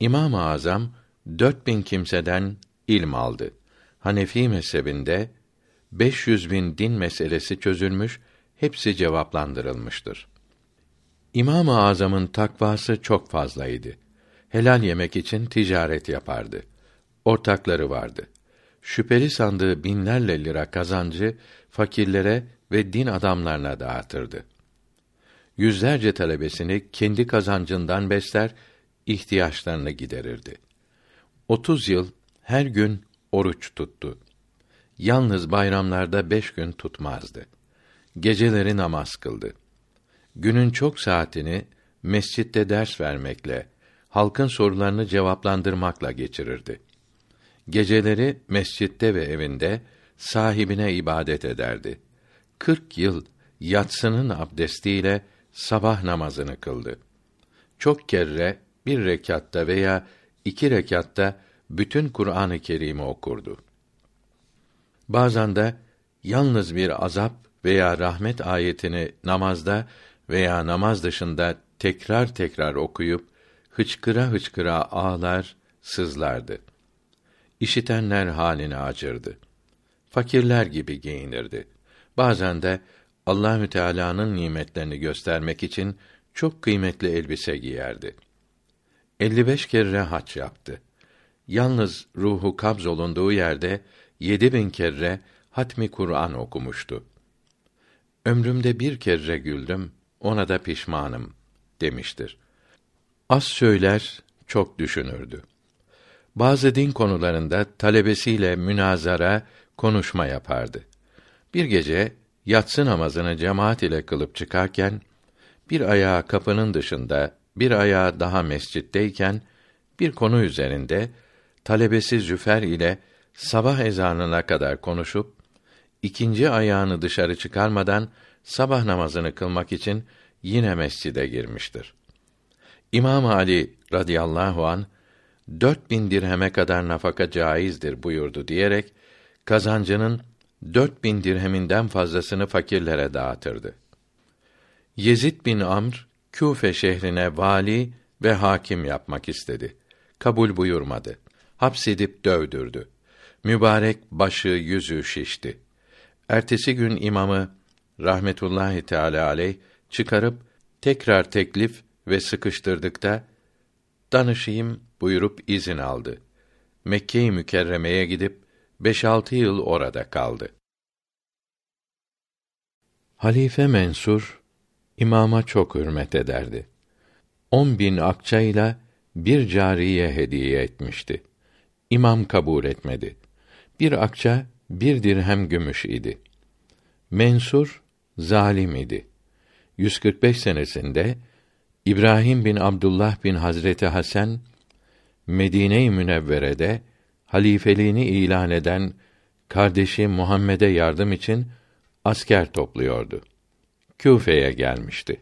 İmam-ı Azam 4000 kimseden ilm aldı. Hanefi mezhebinde 500 bin din meselesi çözülmüş, hepsi cevaplandırılmıştır. İmam-ı Azam'ın takvası çok fazlaydı. Helal yemek için ticaret yapardı. Ortakları vardı. Şüpheli sandığı binlerle lira kazancı fakirlere ve din adamlarına dağıtırdı. Yüzlerce talebesini kendi kazancından besler, ihtiyaçlarını giderirdi. Otuz yıl her gün oruç tuttu. Yalnız bayramlarda beş gün tutmazdı. Geceleri namaz kıldı. Günün çok saatini mescitte ders vermekle, halkın sorularını cevaplandırmakla geçirirdi. Geceleri mescitte ve evinde sahibine ibadet ederdi. Kırk yıl yatsının abdestiyle sabah namazını kıldı. Çok kere bir rekatta veya iki rekatta bütün Kur'an-ı Kerim'i okurdu. Bazen de yalnız bir azap veya rahmet ayetini namazda veya namaz dışında tekrar tekrar okuyup hıçkıra hıçkıra ağlar, sızlardı. İşitenler haline acırdı. Fakirler gibi giyinirdi. Bazen de Allahü Teala'nın nimetlerini göstermek için çok kıymetli elbise giyerdi. 55 kere haç yaptı. Yalnız ruhu kabz olunduğu yerde yedi bin kere hatmi Kur'an okumuştu. Ömrümde bir kere güldüm, ona da pişmanım demiştir. Az söyler, çok düşünürdü. Bazı din konularında talebesiyle münazara, konuşma yapardı. Bir gece yatsı namazını cemaat ile kılıp çıkarken bir ayağı kapının dışında, bir ayağı daha mescitteyken bir konu üzerinde talebesi Züfer ile sabah ezanına kadar konuşup ikinci ayağını dışarı çıkarmadan sabah namazını kılmak için yine mescide girmiştir. İmam Ali radıyallahu an dört bin dirheme kadar nafaka caizdir buyurdu diyerek kazancının dört bin dirheminden fazlasını fakirlere dağıtırdı. Yezid bin Amr Küfe şehrine vali ve hakim yapmak istedi. Kabul buyurmadı. Hapsedip dövdürdü. Mübarek başı yüzü şişti. Ertesi gün imamı rahmetullahi teala aleyh çıkarıp tekrar teklif ve sıkıştırdıkta danışayım buyurup izin aldı. Mekke-i Mükerreme'ye gidip beş altı yıl orada kaldı. Halife Mensur imama çok hürmet ederdi. On bin akçayla bir cariye hediye etmişti. İmam kabul etmedi. Bir akça bir dirhem gümüş idi. Mensur zalim idi. 145 senesinde İbrahim bin Abdullah bin Hazreti Hasan Medine-i Münevvere'de halifeliğini ilan eden kardeşi Muhammed'e yardım için asker topluyordu. Küfe'ye gelmişti.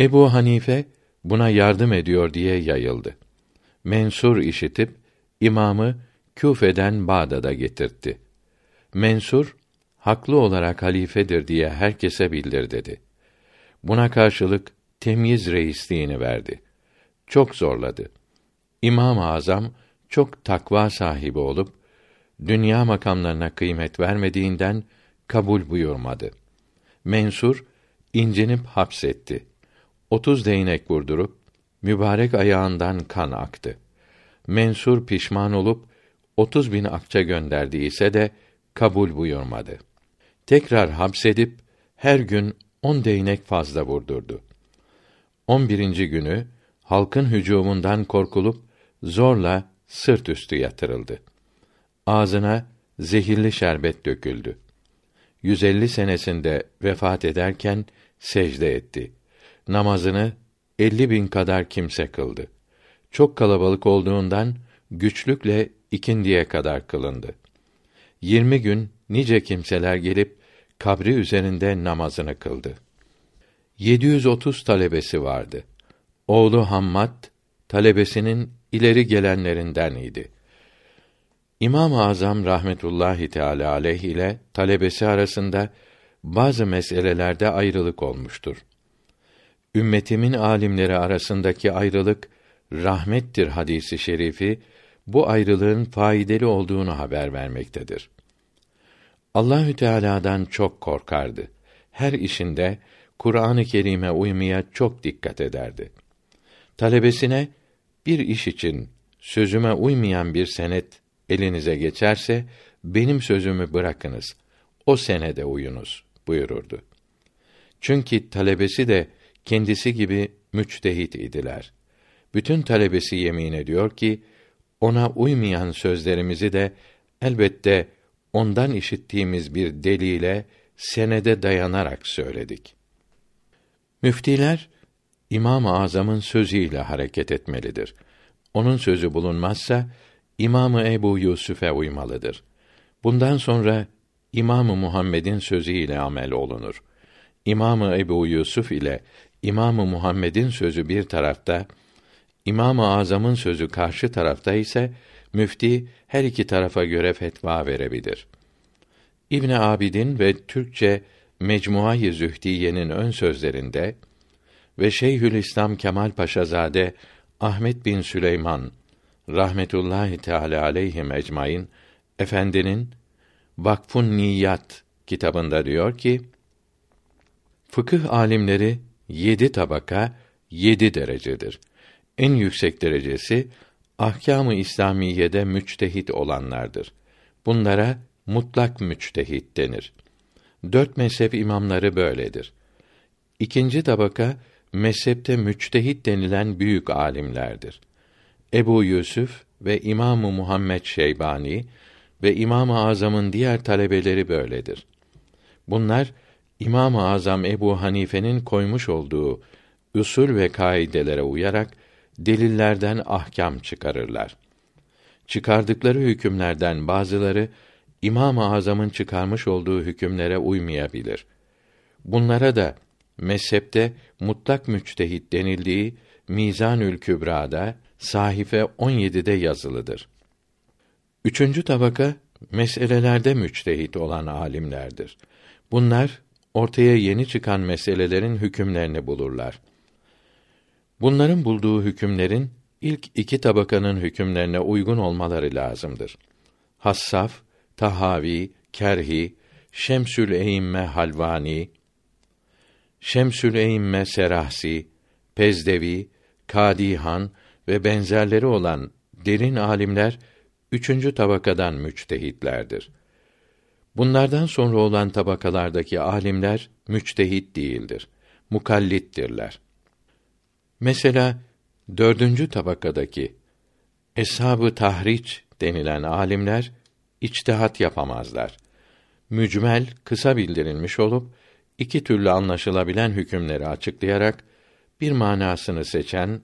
Ebu Hanife buna yardım ediyor diye yayıldı. Mensur işitip imamı Küfe'den Bağdat'a getirtti. Mensur haklı olarak halifedir diye herkese bildir dedi. Buna karşılık temyiz reisliğini verdi. Çok zorladı. İmam-ı Azam çok takva sahibi olup dünya makamlarına kıymet vermediğinden kabul buyurmadı. Mensur incinip hapsetti. Otuz değnek vurdurup mübarek ayağından kan aktı. Mensur pişman olup otuz bin akça gönderdiyse de kabul buyurmadı. Tekrar hapsedip her gün on değnek fazla vurdurdu. On birinci günü halkın hücumundan korkulup zorla sırt üstü yatırıldı. Ağzına zehirli şerbet döküldü. 150 senesinde vefat ederken secde etti. namazını elli bin kadar kimse kıldı. Çok kalabalık olduğundan güçlükle ikindiye kadar kılındı. Yirmi gün nice kimseler gelip kabri üzerinde namazını kıldı. 730 talebesi vardı. Oğlu Hammad talebesinin ileri gelenlerinden idi. İmam-ı Azam rahmetullahi teala aleyh ile talebesi arasında bazı meselelerde ayrılık olmuştur. Ümmetimin alimleri arasındaki ayrılık rahmettir hadisi şerifi bu ayrılığın faydalı olduğunu haber vermektedir. Allahü Teala'dan çok korkardı. Her işinde Kur'an-ı Kerim'e uymaya çok dikkat ederdi. Talebesine bir iş için sözüme uymayan bir senet elinize geçerse benim sözümü bırakınız. O senede uyunuz buyururdu. Çünkü talebesi de kendisi gibi müçtehit idiler. Bütün talebesi yemin ediyor ki ona uymayan sözlerimizi de elbette ondan işittiğimiz bir delile senede dayanarak söyledik. Müftiler İmam-ı Azam'ın sözüyle hareket etmelidir. Onun sözü bulunmazsa İmamı Ebu Yusuf'e uymalıdır. Bundan sonra İmamı Muhammed'in sözüyle amel olunur. İmamı Ebu Yusuf ile İmamı Muhammed'in sözü bir tarafta, İmam-ı Azam'ın sözü karşı tarafta ise müfti her iki tarafa göre fetva verebilir. İbn Abidin ve Türkçe Mecmuayı Zühdiye'nin ön sözlerinde ve Şeyhülislam Kemal Paşazade Ahmet bin Süleyman rahmetullahi teala aleyhi ecmaîn efendinin Vakfun Niyat kitabında diyor ki fıkıh alimleri yedi tabaka yedi derecedir. En yüksek derecesi ahkâm-ı İslamiyede müçtehit olanlardır. Bunlara mutlak müçtehit denir. Dört mezhep imamları böyledir. İkinci tabaka mezhepte müçtehit denilen büyük alimlerdir. Ebu Yusuf ve İmamı Muhammed Şeybani ve İmam-ı Azam'ın diğer talebeleri böyledir. Bunlar İmam-ı Azam Ebu Hanife'nin koymuş olduğu usul ve kaidelere uyarak delillerden ahkam çıkarırlar. Çıkardıkları hükümlerden bazıları İmam-ı Azam'ın çıkarmış olduğu hükümlere uymayabilir. Bunlara da mezhepte mutlak müçtehit denildiği Mizanül Kübra'da sahife 17'de yazılıdır. Üçüncü tabaka meselelerde müçtehit olan alimlerdir. Bunlar ortaya yeni çıkan meselelerin hükümlerini bulurlar. Bunların bulduğu hükümlerin ilk iki tabakanın hükümlerine uygun olmaları lazımdır. Hassaf, Tahavi, Kerhi, Şemsül Eymme Halvani, Şemsül Eymme Serahsi, Pezdevi, Kadihan ve benzerleri olan derin alimler üçüncü tabakadan müçtehitlerdir. Bunlardan sonra olan tabakalardaki alimler müçtehit değildir. Mukallittirler. Mesela dördüncü tabakadaki eshab-ı tahriç denilen alimler içtihat yapamazlar. Mücmel kısa bildirilmiş olup iki türlü anlaşılabilen hükümleri açıklayarak bir manasını seçen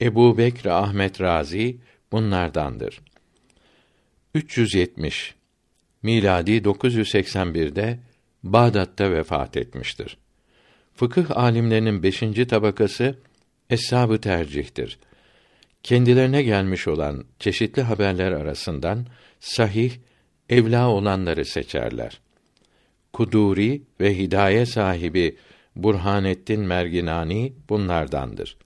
Ebu Bekr Ahmet Razi bunlardandır. 370 miladi 981'de Bağdat'ta vefat etmiştir. Fıkıh alimlerinin beşinci tabakası eshab-ı tercihtir. Kendilerine gelmiş olan çeşitli haberler arasından sahih, evla olanları seçerler. Kuduri ve hidaye sahibi Burhanettin Merginani bunlardandır.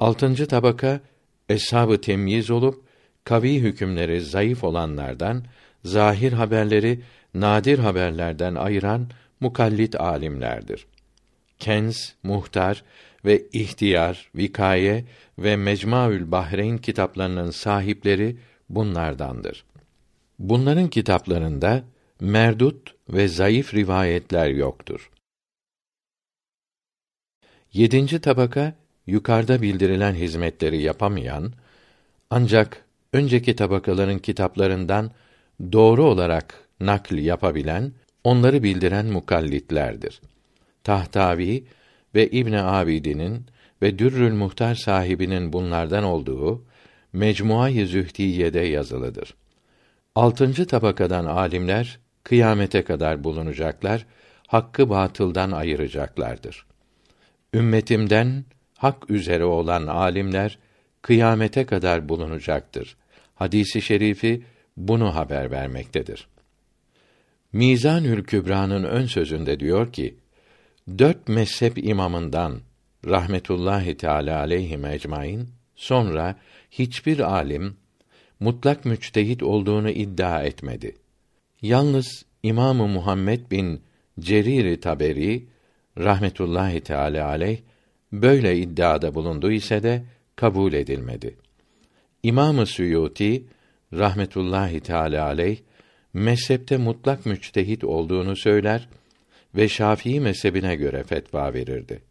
Altıncı tabaka eshab-ı temyiz olup kavi hükümleri zayıf olanlardan zahir haberleri nadir haberlerden ayıran mukallit alimlerdir. Kenz, Muhtar ve İhtiyar, Vikaye ve Mecmuaül Bahreyn kitaplarının sahipleri bunlardandır. Bunların kitaplarında merdut ve zayıf rivayetler yoktur. Yedinci tabaka yukarıda bildirilen hizmetleri yapamayan ancak önceki tabakaların kitaplarından doğru olarak nakl yapabilen, onları bildiren mukallitlerdir. Tahtavi ve İbn Abidin'in ve Dürrül Muhtar sahibinin bunlardan olduğu Mecmuayı Zühdiye'de yazılıdır. Altıncı tabakadan alimler kıyamete kadar bulunacaklar, hakkı batıldan ayıracaklardır. Ümmetimden hak üzere olan alimler kıyamete kadar bulunacaktır. Hadisi şerifi bunu haber vermektedir. Mizanül Kübra'nın ön sözünde diyor ki: Dört mezhep imamından rahmetullahi teala aleyhi ecmaîn sonra hiçbir alim mutlak müçtehit olduğunu iddia etmedi. Yalnız İmamı Muhammed bin Cerir Taberi rahmetullahi teala aleyh böyle iddiada bulundu ise de kabul edilmedi. İmamı Suyuti rahmetullahi teala aleyh mezhepte mutlak müçtehit olduğunu söyler ve Şafii mezhebine göre fetva verirdi.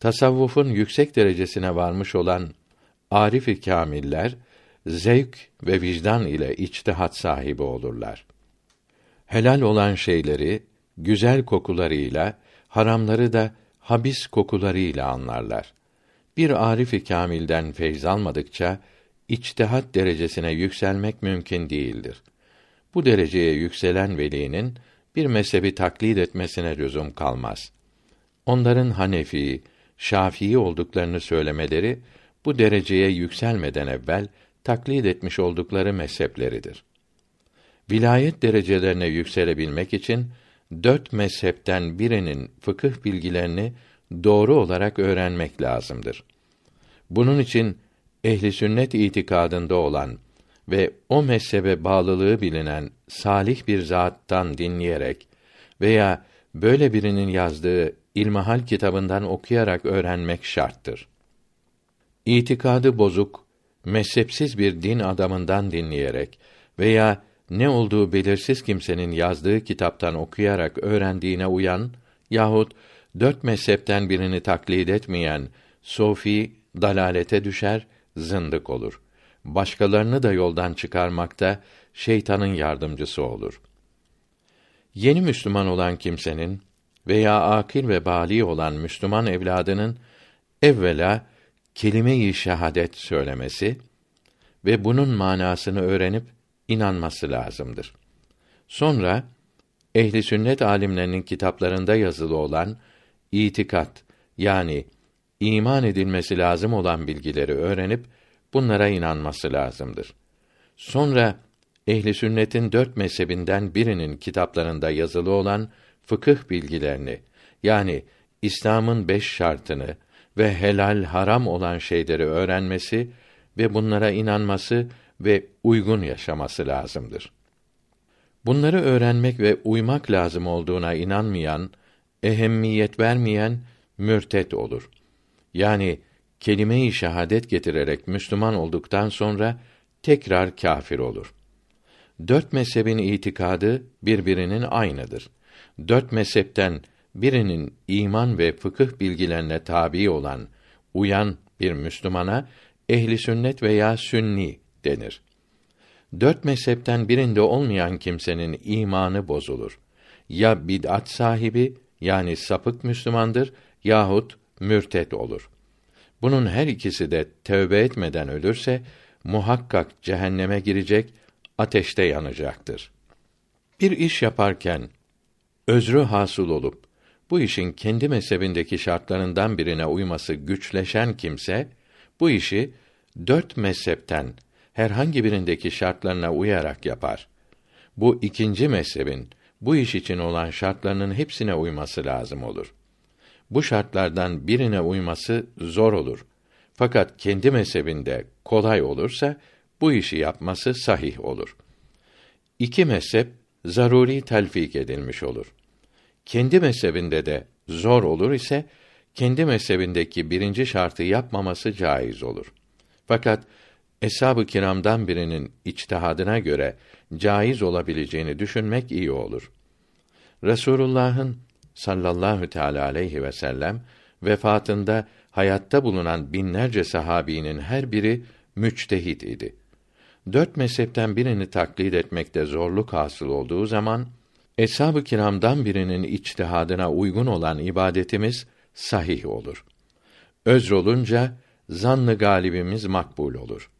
Tasavvufun yüksek derecesine varmış olan arif-i kâmiller zevk ve vicdan ile içtihat sahibi olurlar. Helal olan şeyleri güzel kokularıyla, haramları da habis kokularıyla anlarlar. Bir arif-i kâmilden feyz almadıkça içtihat derecesine yükselmek mümkün değildir. Bu dereceye yükselen velinin bir mezhebi taklit etmesine lüzum kalmaz. Onların Hanefi, Şafii olduklarını söylemeleri bu dereceye yükselmeden evvel taklit etmiş oldukları mezhepleridir. Vilayet derecelerine yükselebilmek için dört mezhepten birinin fıkıh bilgilerini doğru olarak öğrenmek lazımdır. Bunun için ehli sünnet itikadında olan ve o mezhebe bağlılığı bilinen salih bir zattan dinleyerek veya böyle birinin yazdığı İlmihal kitabından okuyarak öğrenmek şarttır. İtikadı bozuk, mezhepsiz bir din adamından dinleyerek veya ne olduğu belirsiz kimsenin yazdığı kitaptan okuyarak öğrendiğine uyan yahut dört mezhepten birini taklit etmeyen sofi dalalete düşer, zındık olur. Başkalarını da yoldan çıkarmakta şeytanın yardımcısı olur. Yeni Müslüman olan kimsenin veya akil ve bali olan Müslüman evladının evvela kelime-i şehadet söylemesi ve bunun manasını öğrenip inanması lazımdır. Sonra ehli sünnet alimlerinin kitaplarında yazılı olan itikat yani iman edilmesi lazım olan bilgileri öğrenip bunlara inanması lazımdır. Sonra ehli sünnetin dört mezhebinden birinin kitaplarında yazılı olan fıkıh bilgilerini yani İslam'ın beş şartını ve helal haram olan şeyleri öğrenmesi ve bunlara inanması ve uygun yaşaması lazımdır. Bunları öğrenmek ve uymak lazım olduğuna inanmayan, ehemmiyet vermeyen mürtet olur. Yani kelime-i şehadet getirerek Müslüman olduktan sonra tekrar kâfir olur. Dört mezhebin itikadı birbirinin aynıdır. Dört mezhepten birinin iman ve fıkıh bilgilerine tabi olan, uyan bir Müslümana ehli sünnet veya sünni denir. Dört mezhepten birinde olmayan kimsenin imanı bozulur. Ya bid'at sahibi yani sapık Müslümandır yahut mürtet olur. Bunun her ikisi de tövbe etmeden ölürse muhakkak cehenneme girecek, ateşte yanacaktır. Bir iş yaparken özrü hasıl olup bu işin kendi mezhebindeki şartlarından birine uyması güçleşen kimse bu işi dört mezhepten herhangi birindeki şartlarına uyarak yapar. Bu ikinci mezhebin bu iş için olan şartlarının hepsine uyması lazım olur. Bu şartlardan birine uyması zor olur. Fakat kendi mezhebinde kolay olursa bu işi yapması sahih olur. İki mezhep zaruri telfik edilmiş olur. Kendi mezhebinde de zor olur ise kendi mezhebindeki birinci şartı yapmaması caiz olur. Fakat eshab-ı kiramdan birinin içtihadına göre caiz olabileceğini düşünmek iyi olur. Resulullah'ın sallallahu teala aleyhi ve sellem vefatında hayatta bulunan binlerce sahabinin her biri müçtehit idi. Dört mezhepten birini taklit etmekte zorluk hasıl olduğu zaman eshab-ı kiramdan birinin içtihadına uygun olan ibadetimiz sahih olur. Özr olunca zannı galibimiz makbul olur.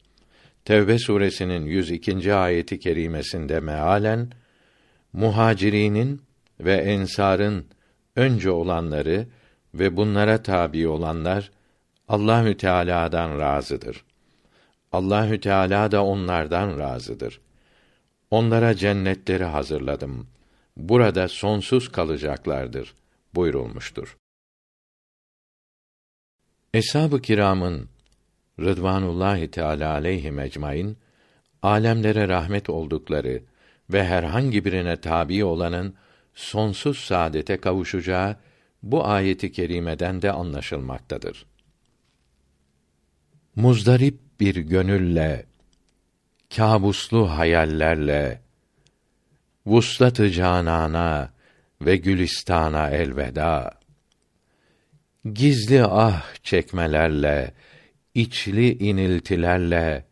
Tevbe suresinin 102. ayeti kerimesinde mealen muhacirinin ve ensarın önce olanları ve bunlara tabi olanlar Allahü Teala'dan razıdır. Allahü Teala da onlardan razıdır. Onlara cennetleri hazırladım. Burada sonsuz kalacaklardır buyurulmuştur. Eshab-ı kiramın Rıdvanullahi Teala aleyhi ecmaîn alemlere rahmet oldukları ve herhangi birine tabi olanın sonsuz saadete kavuşacağı bu ayeti kerimeden de anlaşılmaktadır. Muzdarip bir gönülle, kabuslu hayallerle, vuslat-ı canana ve gülistana elveda. Gizli ah çekmelerle, içli iniltilerle,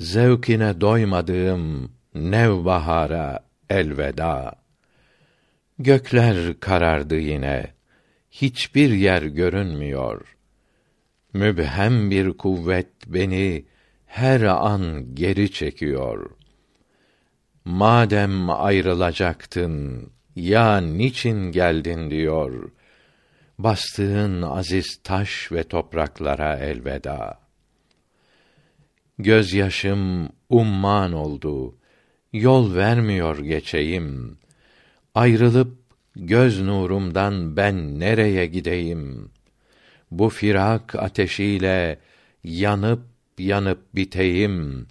zevkine doymadığım nevbahara elveda. Gökler karardı yine, hiçbir yer görünmüyor. Mübhem bir kuvvet beni her an geri çekiyor. Madem ayrılacaktın, ya niçin geldin diyor. Bastığın aziz taş ve topraklara elveda. Gözyaşım umman oldu, yol vermiyor geçeyim. Ayrılıp göz nurumdan ben nereye gideyim? Bu firak ateşiyle yanıp yanıp biteyim.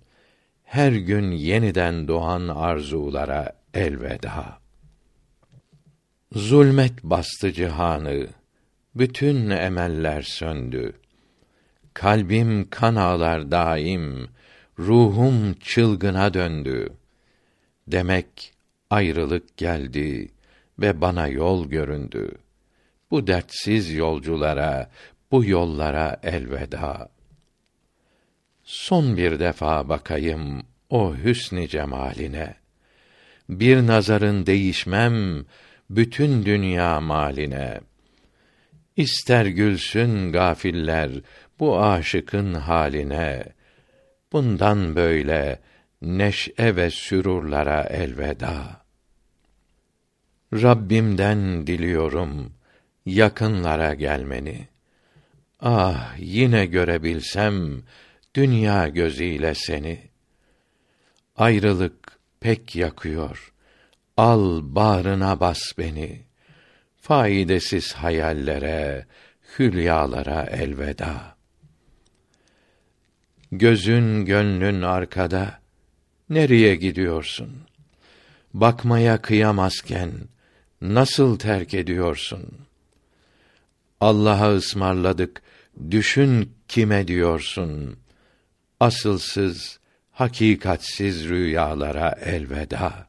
Her gün yeniden doğan arzulara elveda. Zulmet bastı cihanı, bütün emeller söndü. Kalbim kan ağlar daim, ruhum çılgına döndü. Demek ayrılık geldi ve bana yol göründü. Bu dertsiz yolculara, bu yollara elveda. Son bir defa bakayım o hüsn cemaline. Bir nazarın değişmem bütün dünya maline. İster gülsün gafiller bu aşıkın haline. Bundan böyle neşe ve sürurlara elveda. Rabbimden diliyorum yakınlara gelmeni. Ah yine görebilsem dünya gözüyle seni. Ayrılık pek yakıyor. Al bağrına bas beni. Faydasız hayallere, hülyalara elveda. Gözün gönlün arkada, nereye gidiyorsun? Bakmaya kıyamazken, nasıl terk ediyorsun? Allah'a ısmarladık, düşün kime diyorsun? Asılsız, hakikatsiz rüyalara elveda.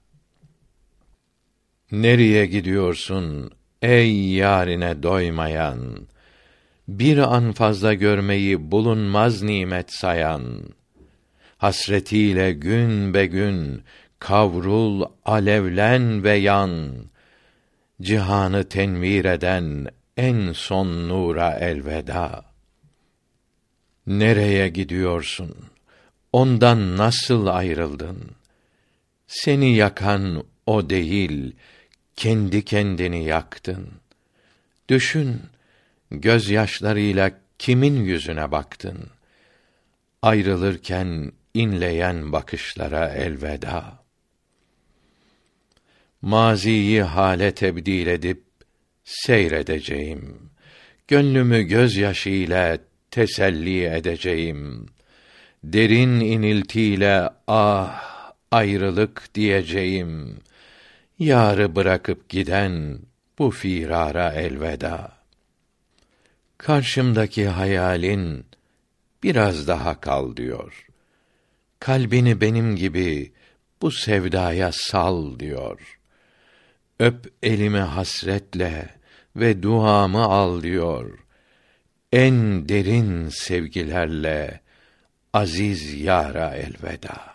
Nereye gidiyorsun ey yarine doymayan? Bir an fazla görmeyi bulunmaz nimet sayan. Hasretiyle gün be gün kavrul, alevlen ve yan. Cihanı tenvir eden en son nura elveda. Nereye gidiyorsun? Ondan nasıl ayrıldın? Seni yakan o değil, kendi kendini yaktın. Düşün, gözyaşlarıyla kimin yüzüne baktın? Ayrılırken inleyen bakışlara elveda. Maziyi hale tebdil edip seyredeceğim. Gönlümü gözyaşıyla teselli edeceğim. Derin iniltiyle ah ayrılık diyeceğim. Yarı bırakıp giden bu firara elveda. Karşımdaki hayalin biraz daha kal diyor. Kalbini benim gibi bu sevdaya sal diyor. Öp elimi hasretle ve duamı al diyor. En derin sevgilerle aziz yara elveda.